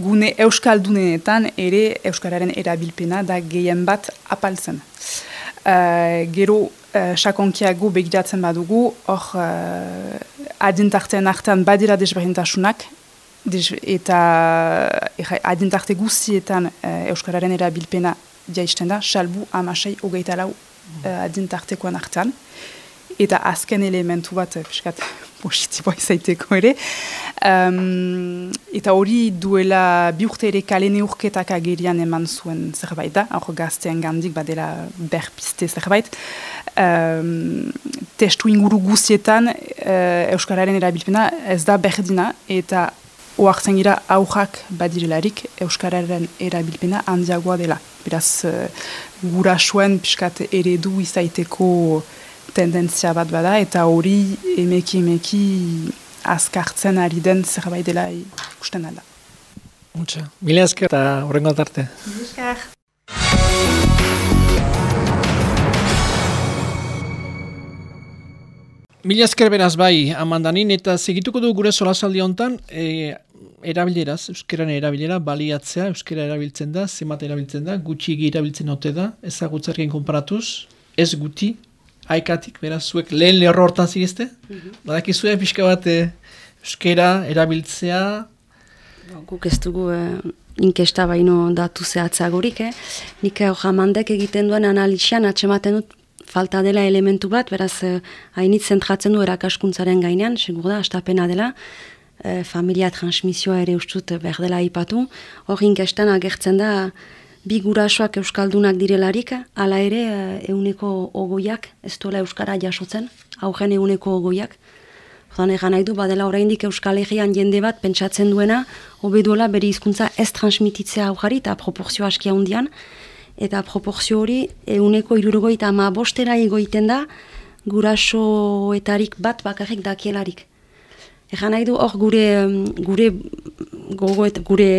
gune Euskaldunenetan ere Euskararen erabilpena da gehien bat apaltzen. Uh, gero, sakonkiago begiratzen badugu, hor uh, adintartean artean badira desberdintasunak, eta e, adintarte guztietan Euskararen erabilpena jaisten da, salbu amasei hogeita lau adintartekoan artean. Eta azken elementu bat, piskat, positiboa izaiteko ere. Um, eta hori duela bi urte ere kalene urketak agerian eman zuen zerbait da, hor gaztean gandik badela berpiste zerbait. Um, testu inguru guztietan uh, Euskararen erabilpena ez da berdina eta oartzen gira aurrak badirelarik Euskararen erabilpena handiagoa dela. Beraz, uh, gura suen piskat eredu izaiteko tendentzia bat bada eta hori emeki emeki azkartzen ari den zerbait dela ikusten alda. Mutxa, mila esker eta horrengo atarte. Mila esker. Mila esker beraz bai, amandanin, eta segituko du gure solasaldi honetan, e, erabileraz, euskeran erabilera, baliatzea, euskera erabiltzen da, zemat erabiltzen da, gutxi erabiltzen ote da, ezagutzarken konparatuz, ez guti, haikatik, beraz, zuek lehen lehorro hortan zigezte? Mm -hmm. Badakizue pixka bat eh, euskera erabiltzea? Guk ez dugu eh, inkesta baino datu zehatzagorik, eh? Nik hor jamandek egiten duen analizian atxematen dut falta dela elementu bat, beraz, eh, hainit zentratzen du erakaskuntzaren gainean, segur da, astapena dela, eh, familia transmisioa ere ustut behar dela ipatu, hor inkestan agertzen da, bi gurasoak euskaldunak direlarik, hala ere euneko ogoiak, ez duela euskara jasotzen, aurren euneko ogoiak. Zoran egan nahi du, badela oraindik euskal egian jende bat pentsatzen duena, hobe duela bere hizkuntza ez transmititzea aujari eta proporzio askia hundian, eta proporzio hori euneko irurgoi eta ama bostera egoiten da gurasoetarik bat bakarrik dakielarik. Egan nahi du hor gure, gure, gure, gure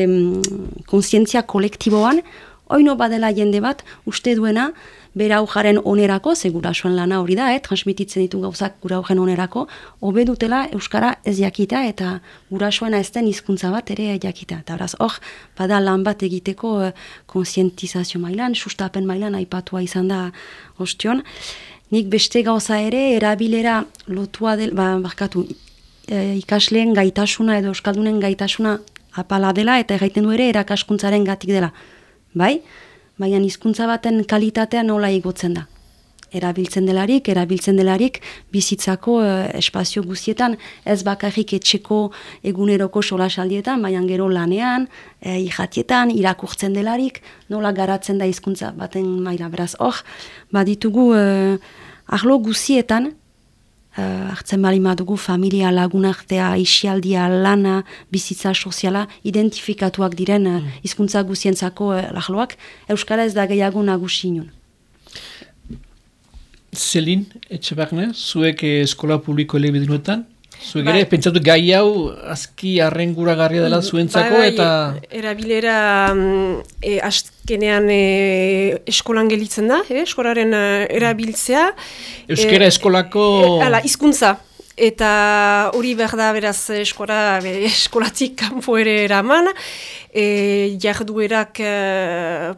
konsientzia kolektiboan, oino badela jende bat, uste duena, bera jaren onerako, ze gurasoen lana hori da, eh, transmititzen ditu gauzak gura onerako, hobe dutela Euskara ez jakita eta gurasoena ez den hizkuntza bat ere jakita. Eta horaz, hor, bada lan bat egiteko eh, konsientizazio mailan, sustapen mailan aipatua izan da ostion. Nik beste gauza ere, erabilera lotua del, ba, barkatu, eh, ikasleen gaitasuna edo Euskaldunen gaitasuna apala dela eta egiten du ere erakaskuntzaren gatik dela bai? Baina hizkuntza baten kalitatea nola igotzen da. Erabiltzen delarik, erabiltzen delarik bizitzako eh, espazio guztietan, ez bakarrik etxeko eguneroko solasaldietan, baina gero lanean, e, ihатietan, irakurtzen delarik, nola garatzen da hizkuntza baten maila. Beraz, hor, baditugu eh, arlo guztietan, uh, hartzen bali madugu familia lagunartea, isialdia, lana, bizitza soziala, identifikatuak diren uh, izkuntza guzientzako uh, lahloak, Euskara ez da gehiago nagusi inun. Zelin, etxe zuek eskola publiko elebidunetan, Zuek ere, bai. pentsatu gai hau azki arrengura garria dela bai, zuentzako bai, eta... Erabilera mm, e, azkenean e, eskolan gelitzen da, e, eskolaren e, erabiltzea. Euskera e, eskolako... E, ala, izkuntza. Eta hori behar da beraz eskola, eskolatik kanpo ere eraman. E, jarduerak e,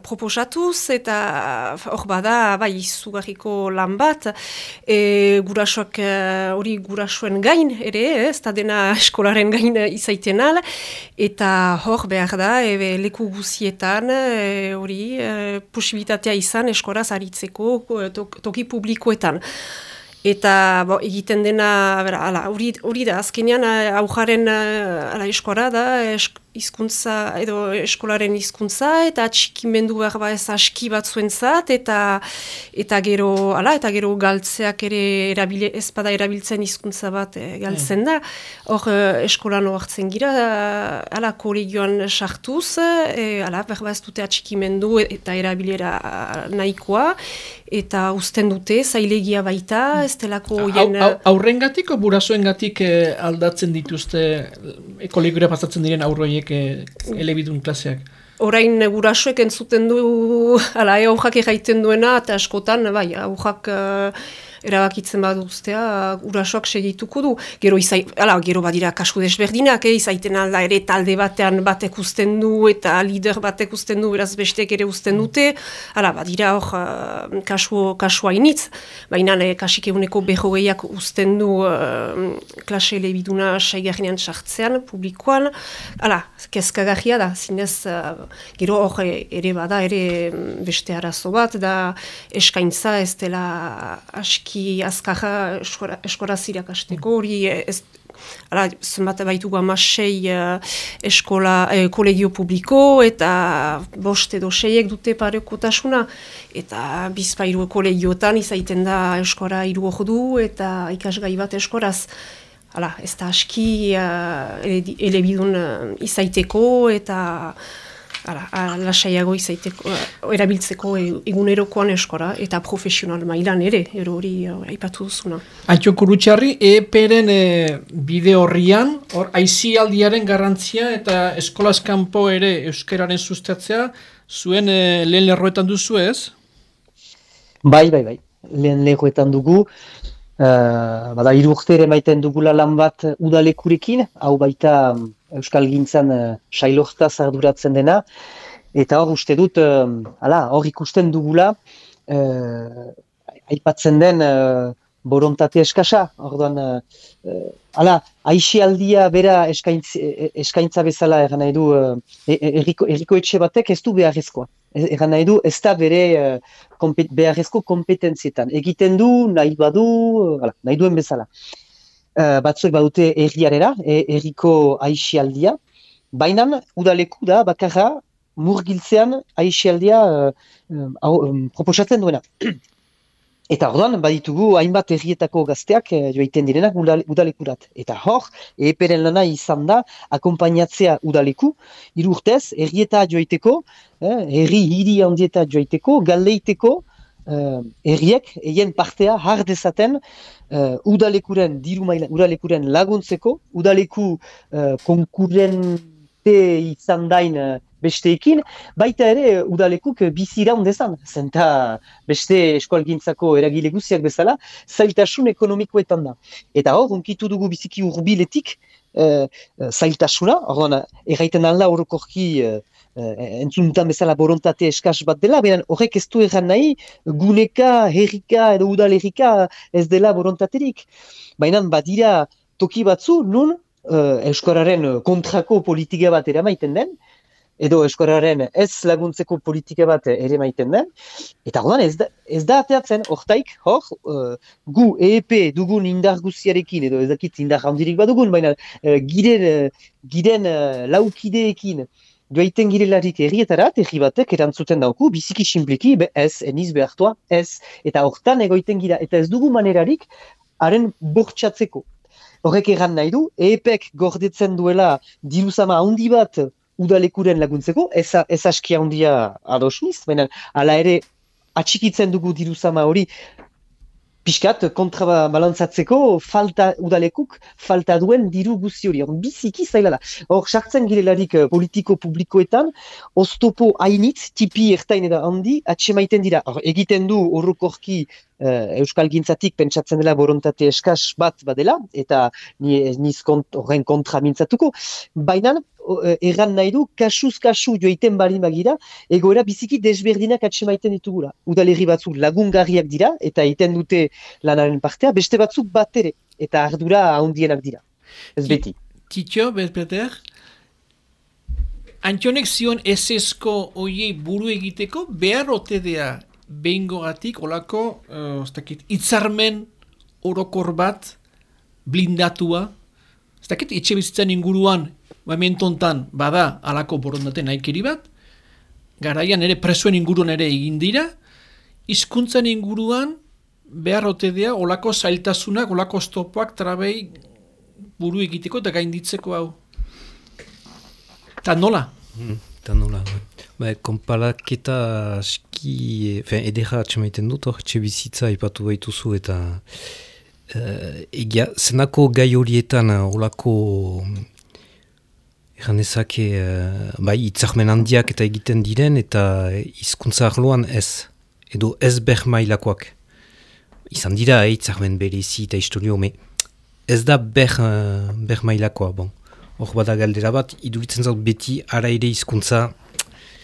proposatuz eta hor bada bai izugarriko lan bat. E, gurasoak e, hori gurasoen gain ere ez da dena eskolaren gain izaiten al. Eta hor behar da e, leku guzietan e, hori e, posibilitatea izan eskoraz aritzeko toki publikoetan. Eta bo, egiten dena, hori da, azkenean aujaren eskora da, esk, hizkuntza edo eskolaren hizkuntza eta txikimendu behar ba ez aski bat zuentzat eta eta gero ala eta gero galtzeak ere erabile ez bada erabiltzen hizkuntza bat e, galtzen da. Hor e, eskolan hartzen gira ala kolegioan sartuz e, ala behar ba ez dute atxikimendu eta erabilera nahikoa eta uzten dute zailegia baita ez delako jen... Aurrengatik o burasoengatik aldatzen dituzte kolegioa pasatzen diren aurroiek horiek eh, elebidun klaseak? Orain gurasoek entzuten du, ala, e, aujak egiten duena, eta askotan, bai, aujak... Uh, erabakitzen badu ustea, urasoak segituko du. Gero, izai, ala, gero badira kasu desberdinak, eh, izaiten alda ere talde batean batek usten du eta lider batek usten du, beraz bestek ere usten dute. Ala, badira hor uh, kasu, kasu hainitz, baina eh, kasik eguneko behogeiak usten du uh, klase elebiduna saigarrinean sartzean, publikoan. Ala, kezkagarria da, zinez, uh, gero hor ere bada, ere beste arazo bat, da eskaintza ez dela aski eski azkaja eskoraz irakasteko hori ez ala, zenbat baitugu amasei uh, eskola, eh, kolegio publiko, eta bost edo seiek dute parekotasuna, eta bizpairu kolegiotan izaiten da eskora iru du, eta ikasgai bat eskoraz. Hala, ez da aski uh, elebidun uh, izaiteko, eta Hala, lasaiago izaiteko, erabiltzeko egunerokoan eskora eta profesional mailan ere, ero hori uh, aipatu duzuna. Aitxo kurutxarri, EPren e, bide horrian, hor, aizialdiaren garrantzia eta eskolazkampo ere euskararen sustatzea, zuen e, lehen lerroetan duzu ez? Bai, bai, bai, lehen lerroetan dugu, uh, bada, irurte ere maiten dugula lan bat udalekurekin, hau baita Euskal Gintzan uh, sailorta zarduratzen dena, eta hor uste dut, uh, hor ikusten dugula, uh, aipatzen den uh, borontate eskasa, orduan, uh, ala, aixialdia bera eskaintz, eskaintza bezala eran nahi du, uh, erriko, erriko etxe batek ez du beharrezkoa. Egan nahi du, ez da bere uh, kompet, beharrezko kompetentzietan. Egiten du, nahi badu, uh, nahi duen bezala. Uh, batzuek badute erriarera, e, erriko aixialdia, baina udaleku da bakarra murgiltzean aixialdia uh, um, proposatzen duena. Eta orduan, baditugu hainbat errietako gazteak joaiten direnak udalekurat. Eta hor, eperen lana izan da, akompainatzea udaleku, irurtez, errieta joaiteko, eh, erri hiri handieta joaiteko, galdeiteko, uh, erriek, eien partea, har dezaten, uh, udalekuren, diru maila, udalekuren laguntzeko, udaleku uh, konkurrente izan dain uh, besteekin, baita ere udalekuk bizira ondezan, zenta beste eskualgintzako eragile guziak bezala, zailtasun ekonomikoetan da. Eta hor, unkitu dugu biziki urbiletik, uh, zailtasuna, hor, erraiten alda horokorki uh, uh, entzuntan bezala borontate eskas bat dela, baina horrek ez du erran nahi, guneka, herrika edo udal herrika ez dela borontaterik. Baina badira toki batzu, nun uh, Euskararen kontrako politika bat ere maiten den, edo Euskararen ez laguntzeko politika bat ere maiten den, eta horren ez da, ez da ateatzen, hortaik, hor, uh, gu EEP dugun indar guziarekin, edo ez dakit indar handirik badugun, baina uh, giren, uh, giren uh, laukideekin, joaiten girelarik errietarat, erri batek erantzuten dauku, biziki simpliki, be ez, eniz behartua, ez, eta hortan egoiten gira, eta ez dugu manerarik, haren bortxatzeko. Horrek erran nahi du, EPEK gordetzen duela diruzama handi bat udalekuren laguntzeko, ez, ez askia handia adosniz, baina ala ere atxikitzen dugu diruzama hori Piskat, kontra balantzatzeko, falta udalekuk, falta duen diru guzti hori. Hor, biziki zaila da. Hor, sartzen girelarik eh, politiko publikoetan, oztopo hainitz, tipi ertain eda handi, atsemaiten dira. Hor, egiten du horrukorki uh, Euskal Gintzatik pentsatzen dela borontate eskas bat badela, eta niz horren kontra mintzatuko. Baina, erran nahi du, kasuz kasu joiten bari magira, egoera biziki desberdinak atsemaiten ditugula. Udalerri batzuk lagungarriak dira, eta egiten dute lanaren partea, beste batzuk bat ere, eta ardura ahondienak dira. Ez beti. Titio, Berpeter? Antionek zion esesko oiei buru egiteko behar otedea behingo gatik, olako, uh, itzarmen orokor bat blindatua, ez dakit, etxe bizitzen inguruan, bamentontan, bada, alako borondate naikeri bat, garaian ere presuen inguruan ere egin dira, hizkuntzen inguruan, behar otedea, olako zailtasunak, olako stopoak trabei buru egiteko eta gainditzeko hau. Ta nola? Hmm, ta nola. Ba, konparaketa aski, fen, edera atxemaiten dut, hor, etxe bizitza ipatu baituzu eta uh, egia, zenako gai horietan horlako egan ezake, uh, bai, itzarmen handiak eta egiten diren eta hizkuntza arloan ez, edo ez bermailakoak. Izan dira, eh, itzarmen berezi eta historio, me ez da ber, uh, bermailakoa, bon. Hor bada galdera bat, iduritzen zaut beti ara ere hizkuntza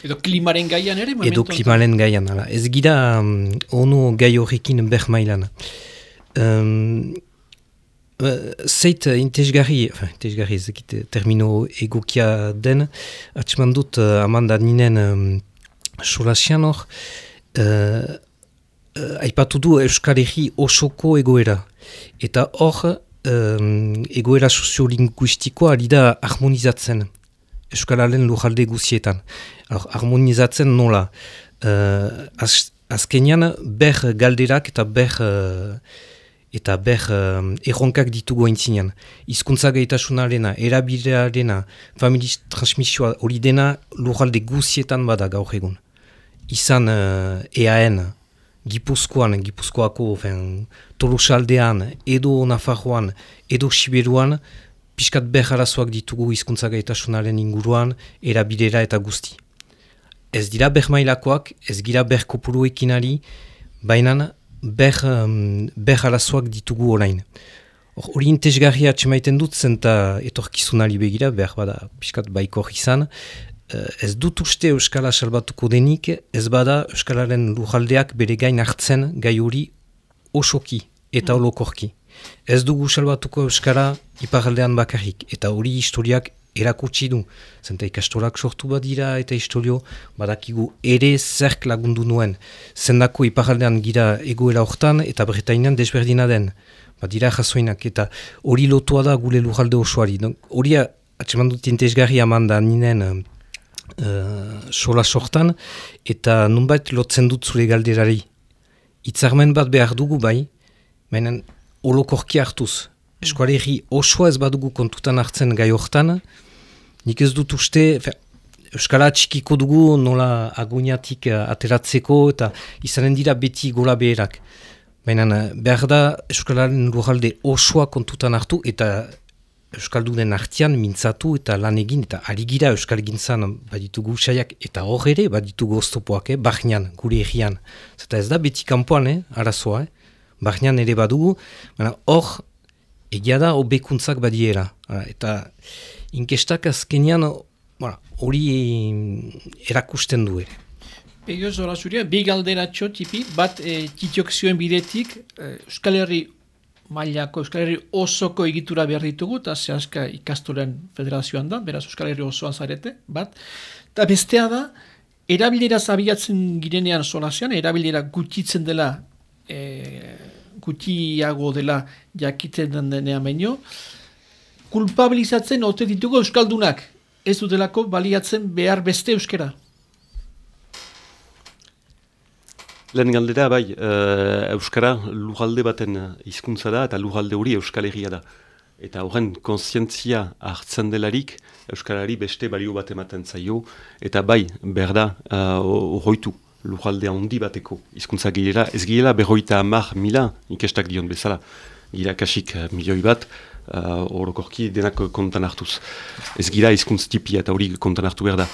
Edo klimaren gaian ere? Edo klimaren gaian, ala. Ez gira um, ono gai horrekin bermailan. Um, Zeit uh, intezgarri, enfin, intezgarri ezekit termino egokia den, atxeman dut uh, amanda ninen um, solasian hor, uh, uh, aipatu du Euskal Herri osoko egoera. Eta hor, um, egoera soziolinguistikoa ari da harmonizatzen Euskararen lujalde guzietan. harmonizatzen nola? Uh, az, azkenean, ber galderak eta ber, uh, eta ber uh, erronkak ditugu aintzinean. Izkuntza gaitasunarena, erabidearena, familiz transmisioa hori dena lujalde guzietan bada gaur egun. Izan uh, EAN, Gipuzkoan, Gipuzkoako, Tolosaldean, edo Nafarroan, edo Siberuan, piskat beharazoak ditugu hizkuntza gaitasunaren inguruan, erabidera eta guzti. Ez dira behmailakoak, ez gira behkopuruekin ari, baina beh, um, beharazoak ditugu orain. Hori intezgarria atxemaiten dut zen eta etorkizunari begira, behar bada piskat baiko izan, Eh, ez dut uste Euskala salbatuko denik, ez bada Euskalaren lujaldeak bere gain hartzen gai hori osoki eta mm. olokorki. Ez dugu salbatuko Euskara iparaldean bakarrik, eta hori historiak erakutsi du. Zenta ikastorak sortu badira eta historio badakigu ere zerk lagundu nuen. Zendako iparaldean gira egoera hortan eta Bretainan desberdina den. Badira jasoinak eta hori lotua da gule lujalde osoari. Hori atseman dut intezgarri amanda ninen uh, sola sortan, eta nunbait lotzen dut zure galderari. Itzarmen bat behar dugu bai, baina holokorki hartuz. Eskualegi osoa ez badugu kontutan hartzen gai hortan, nik ez dut uste, fe, Euskara txikiko dugu nola agoniatik uh, ateratzeko eta izanen dira beti gola beherak. Baina behar da Euskalaren lurralde osoa kontutan hartu eta Euskaldunen artian mintzatu eta lan egin eta arigira Euskal gintzan baditugu usaiak eta hor ere baditugu oztopoak, eh, bahnean, gure egian. Zeta ez da beti kanpoan, eh, arazoa, eh. bahnean ere badugu, baina hor egia da obekuntzak badiera. Eta inkestak azkenian hori erakusten du ere. Ego zora zuria, bi galderatxo tipi, bat e, titiok bidetik, e, Euskal Herri mailako Euskal Herri osoko egitura behar ditugu, eta zehazka ikastoren federazioan da, beraz Euskal Herri osoan zarete, bat. Eta bestea da, erabilera zabiatzen girenean solasean, erabilera gutitzen dela, e, gutiago dela jakiten den denean baino, kulpabilizatzen ote ditugu Euskaldunak, ez dutelako baliatzen behar beste Euskara. Lehen galdera, bai, uh, Euskara lujalde baten hizkuntza da eta lujalde hori Euskal Herria da. Eta horren konsientzia hartzen delarik, Euskarari beste balio bat ematen zaio, eta bai, berda, horroitu, uh, lujalde handi bateko hizkuntza girela, ez girela berroita amar mila ikestak dion bezala, gira kasik uh, milioi bat, uh, denak kontan hartuz. Ez gira hizkuntz tipia eta hori kontan hartu behar da.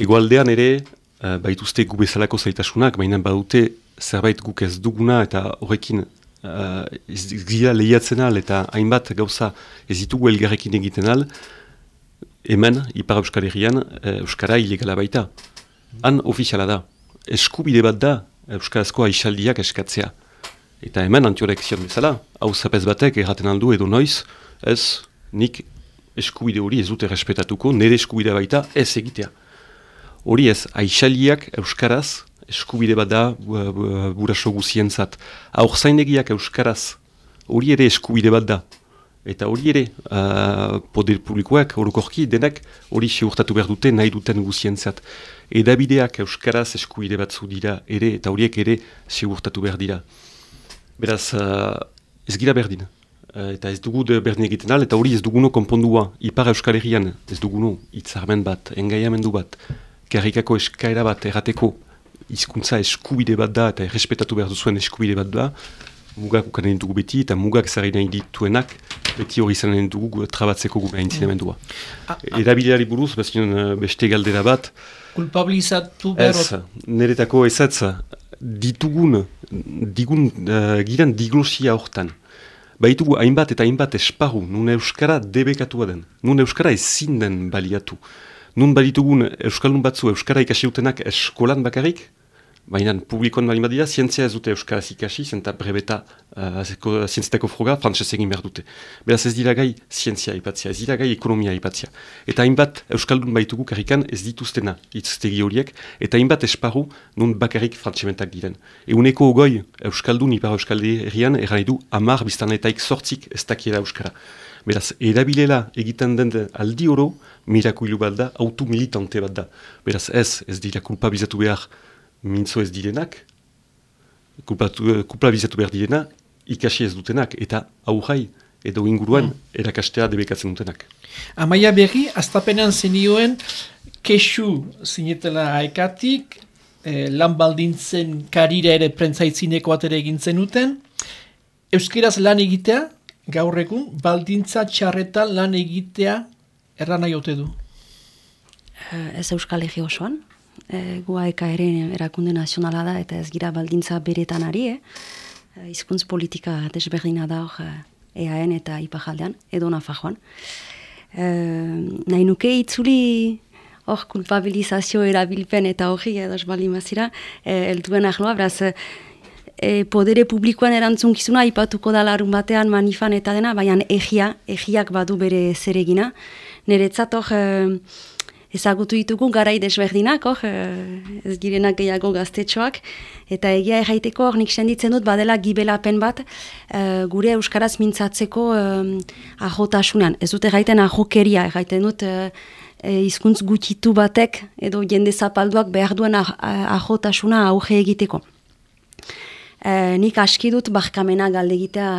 Egoaldean ere, uh, baituzte gu bezalako zaitasunak, baina badute zerbait guk ez duguna eta horrekin uh, ez gira lehiatzen al eta hainbat gauza ez ditugu elgarrekin egiten al, hemen, Ipar Euskal Herrian, uh, Euskara ilegala baita. Han ofiziala da. Eskubide bat da Euskarazko aixaldiak eskatzea. Eta hemen antiorekizion bezala, hau zapez batek erraten aldu edo noiz, ez nik eskubide hori ez dute respetatuko, nire eskubide baita ez egitea. Hori ez, aixaliak euskaraz, eskubide bat da buraso guzientzat. Aur zainegiak euskaraz, hori ere eskubide bat da. Eta hori ere, uh, poder publikoak, horokorki, denak hori seurtatu behar dute nahi duten guzientzat. Edabideak euskaraz eskubide batzu dira ere, eta horiek ere seurtatu behar dira. Beraz, uh, ez gira berdin. Uh, eta ez dugu berdin egiten al, eta hori ez duguno konpondua. Ipar euskal herrian, ez duguno, itzarmen bat, engaiamendu bat karrikako eskaera bat errateko hizkuntza eskubide bat da eta errespetatu behar duzuen eskubide bat da, mugak ukanen dugu beti eta mugak zari nahi dituenak beti hori zanen dugu trabatzeko gu behin zinemendua. Mm. Erabileari buruz, bezien eh, beste galdera bat, Kulpabilizatu behar... Ez, niretako ezatz, ditugun, digun, uh, giran diglosia hortan. Baitugu hainbat eta hainbat esparru, nun euskara debekatu den, nun euskara ezin den baliatu nun baditugun Euskaldun batzu Euskara ikasi dutenak eskolan bakarrik, Baina publikoan bali badira, zientzia ez dute Euskaraz ikasi, zenta brebeta uh, zientzetako froga, frantzez egin behar dute. Beraz ez dira gai zientzia ipatzia, ez dira gai ekonomia ipatzia. Eta hainbat Euskaldun baitugu karrikan ez dituztena itztegi horiek, eta hainbat esparru nun bakarrik frantzementak diren. Euneko ogoi Euskaldun ipar Euskaldi errian, erran du amar biztanetaik sortzik ez dakiela Euskara. Beraz, erabilela egiten den aldi oro, mirakuilu bat da, autu militante bat da. Beraz, ez, ez dira kulpabilizatu behar mintzo ez direnak, kupla bizatu behar direna, ikasi ez dutenak, eta aurrai edo inguruan mm. erakastea debekatzen dutenak. Amaia berri, aztapenan zenioen, kesu zinetela aekatik, eh, lan baldintzen karira ere prentzaitzineko atere egintzen duten, Euskeraz lan egitea, gaur egun, baldintza txarretan lan egitea erran nahi ote du? Eh, ez Euskal Egi osoan, e, guaeka ere erakunde nazionala da eta ez gira baldintza beretan ari, eh? E, izkuntz politika desberdina da hor EAN eta ipajaldean, edo nafajoan. E, nahi nuke itzuli hor kulpabilizazio erabilpen eta hori edo esbali mazira, e, elduen ahloa, beraz, e, podere publikoan erantzunkizuna ipatuko da larun batean manifan eta dena, baina egia, egiak badu bere zeregina. Neretzat hor, ezagutu ditugu garai desberdinak, hor, eh, ez girenak gehiago gaztetxoak, eta egia erraiteko hor nik senditzen dut badela gibelapen bat uh, gure Euskaraz mintzatzeko uh, ahotasunan. Ez dut erraiten ahokeria, erraiten dut uh, izkuntz gutitu batek edo jende zapalduak behar duen ahotasuna auge egiteko. E, nik aski dut barkamena galdegitea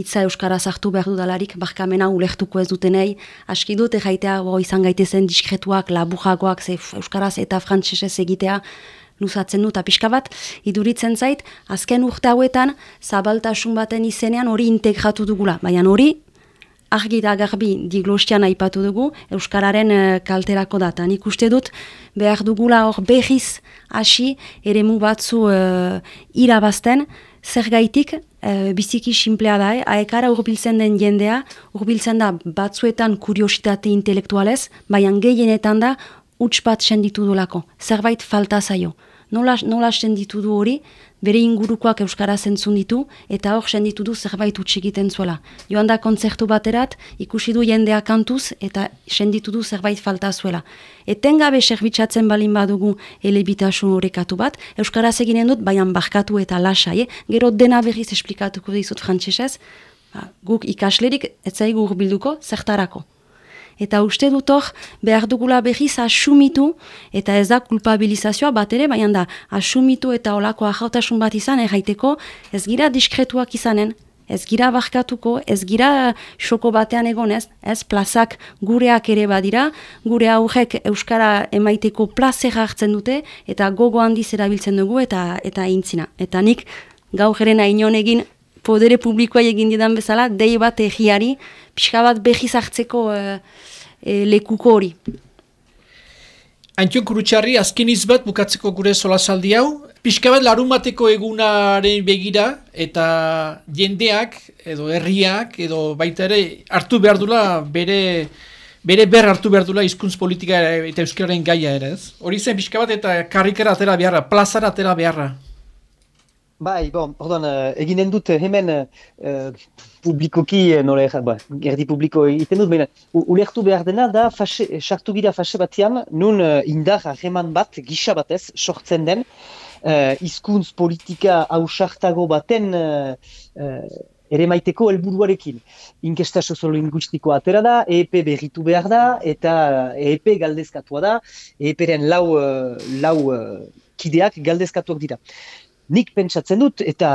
hitza euskara zartu behar dudalarik, barkamena ulertuko ez dutenei, aski dut egaitea bo, izan gaitezen diskretuak, labujagoak, ze euskaraz eta frantsesez egitea luzatzen dut. Apiska bat, iduritzen zait, azken urte hauetan, zabaltasun baten izenean hori integratu dugula, baina hori argi da garbi diglostian aipatu dugu, Euskararen uh, kalterako data. Nik uste dut behar dugula hor behiz hasi ere batzu uh, irabazten, zer gaitik uh, biziki simplea da, eh? aekara urbiltzen den jendea, urbiltzen da batzuetan kuriositate intelektualez, baina gehienetan da huts bat senditu dolako, zerbait falta zaio. Nola, nola senditu du hori, bere ingurukoak euskara zentzun ditu, eta hor senditu du zerbait egiten zuela. Joan da kontzertu baterat, ikusi du jendea kantuz, eta senditu du zerbait falta zuela. Etengabe serbitzatzen balin badugu elebitasun horrekatu bat, euskaraz eginen dut, baian barkatu eta lasai, eh? gero dena berriz esplikatuko dizut frantsesez, ba, guk ikaslerik etzaigu urbilduko, zertarako eta uste dut hor behar dugula behiz asumitu eta ez da kulpabilizazioa bat ere, baina da asumitu eta olako ahautasun bat izan erraiteko ez gira diskretuak izanen, ez gira barkatuko, ez gira xoko batean egonez, ez plazak gureak ere badira, gure aurrek Euskara emaiteko plazera hartzen dute eta gogo handiz erabiltzen dugu eta eta intzina. Eta nik gau jeren ainon egin podere publikoa egin didan bezala, dei bat egiari, pixka bat behiz hartzeko uh, e, lekuko hori. Antion Kurutxarri, azken izbat bukatzeko gure solasaldi hau, pixka bat larun bateko egunaren begira eta jendeak edo herriak edo baita ere hartu behar dula bere bere ber hartu behar dula izkuntz politika eta euskararen gaia ere ez. Hori zen pixka bat eta karrikera atera beharra, plazara atera beharra. Bai, bon, orduan, uh, eginen dut hemen uh, publikoki, erra, ba, gerdi publiko egiten dut, baina, ulertu behar dena da, fase, sartu gira fase batean, nun uh, indar ahreman bat, gisa batez, sortzen den, uh, izkuntz politika hausartago baten uh, ere maiteko helburuarekin. Inkesta soziolinguistikoa atera da, EEP berritu behar da, eta EEP galdezkatua da, EEPren lau, lau kideak galdezkatuak dira nik pentsatzen dut, eta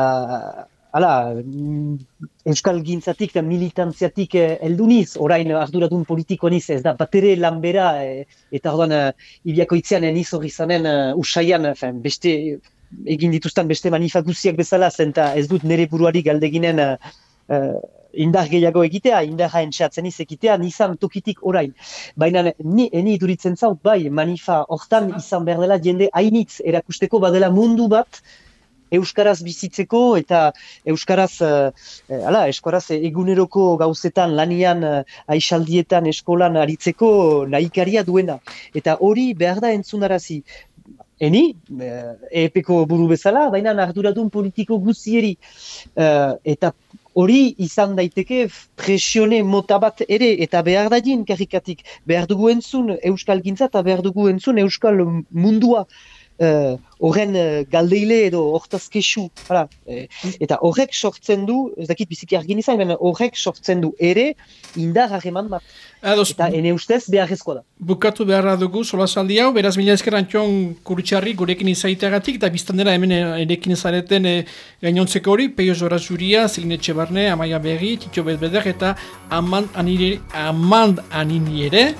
hala, mm, euskal gintzatik eta militantziatik eh, elduniz, orain arduradun politiko niz, ez da, batere lanbera, eh, eta orduan, uh, ibiako itzean eniz hori zanen uh, usaian, fin, beste, egin dituzten beste manifaguziak bezala, zenta ez dut nire buruari galdeginen uh, indar gehiago egitea, indarra entxeatzen izekitea, nizan tokitik orain. Baina ni, eni duritzen zaut, bai, manifa hortan izan behar dela jende hainitz erakusteko badela mundu bat, euskaraz bizitzeko eta euskaraz uh, ala, euskaraz eguneroko gauzetan lanian uh, aixaldietan eskolan aritzeko nahikaria duena. Eta hori behar da entzunarazi. Eni, epeko buru bezala, baina arduradun politiko guzieri. eta hori izan daiteke presione mota bat ere, eta behar da karikatik, behar dugu entzun Euskal Gintza eta behar dugu entzun Euskal mundua horren uh, galdeile edo hortaz kesu. E, eta horrek sortzen du, ez dakit biziki argin izan, horrek sortzen du ere indar hageman bat. Ados, eta ene ustez beharrezkoa da. Bukatu beharra dugu, sola saldi hau, beraz mila eskeran txon kurutxarri gurekin izaiteagatik, eta biztan dira hemen erekin izareten e, gainontzeko hori, peio zora zuria, zeline barne, amaia berri, titxo bezbeder, eta amand anire, amand anini ere.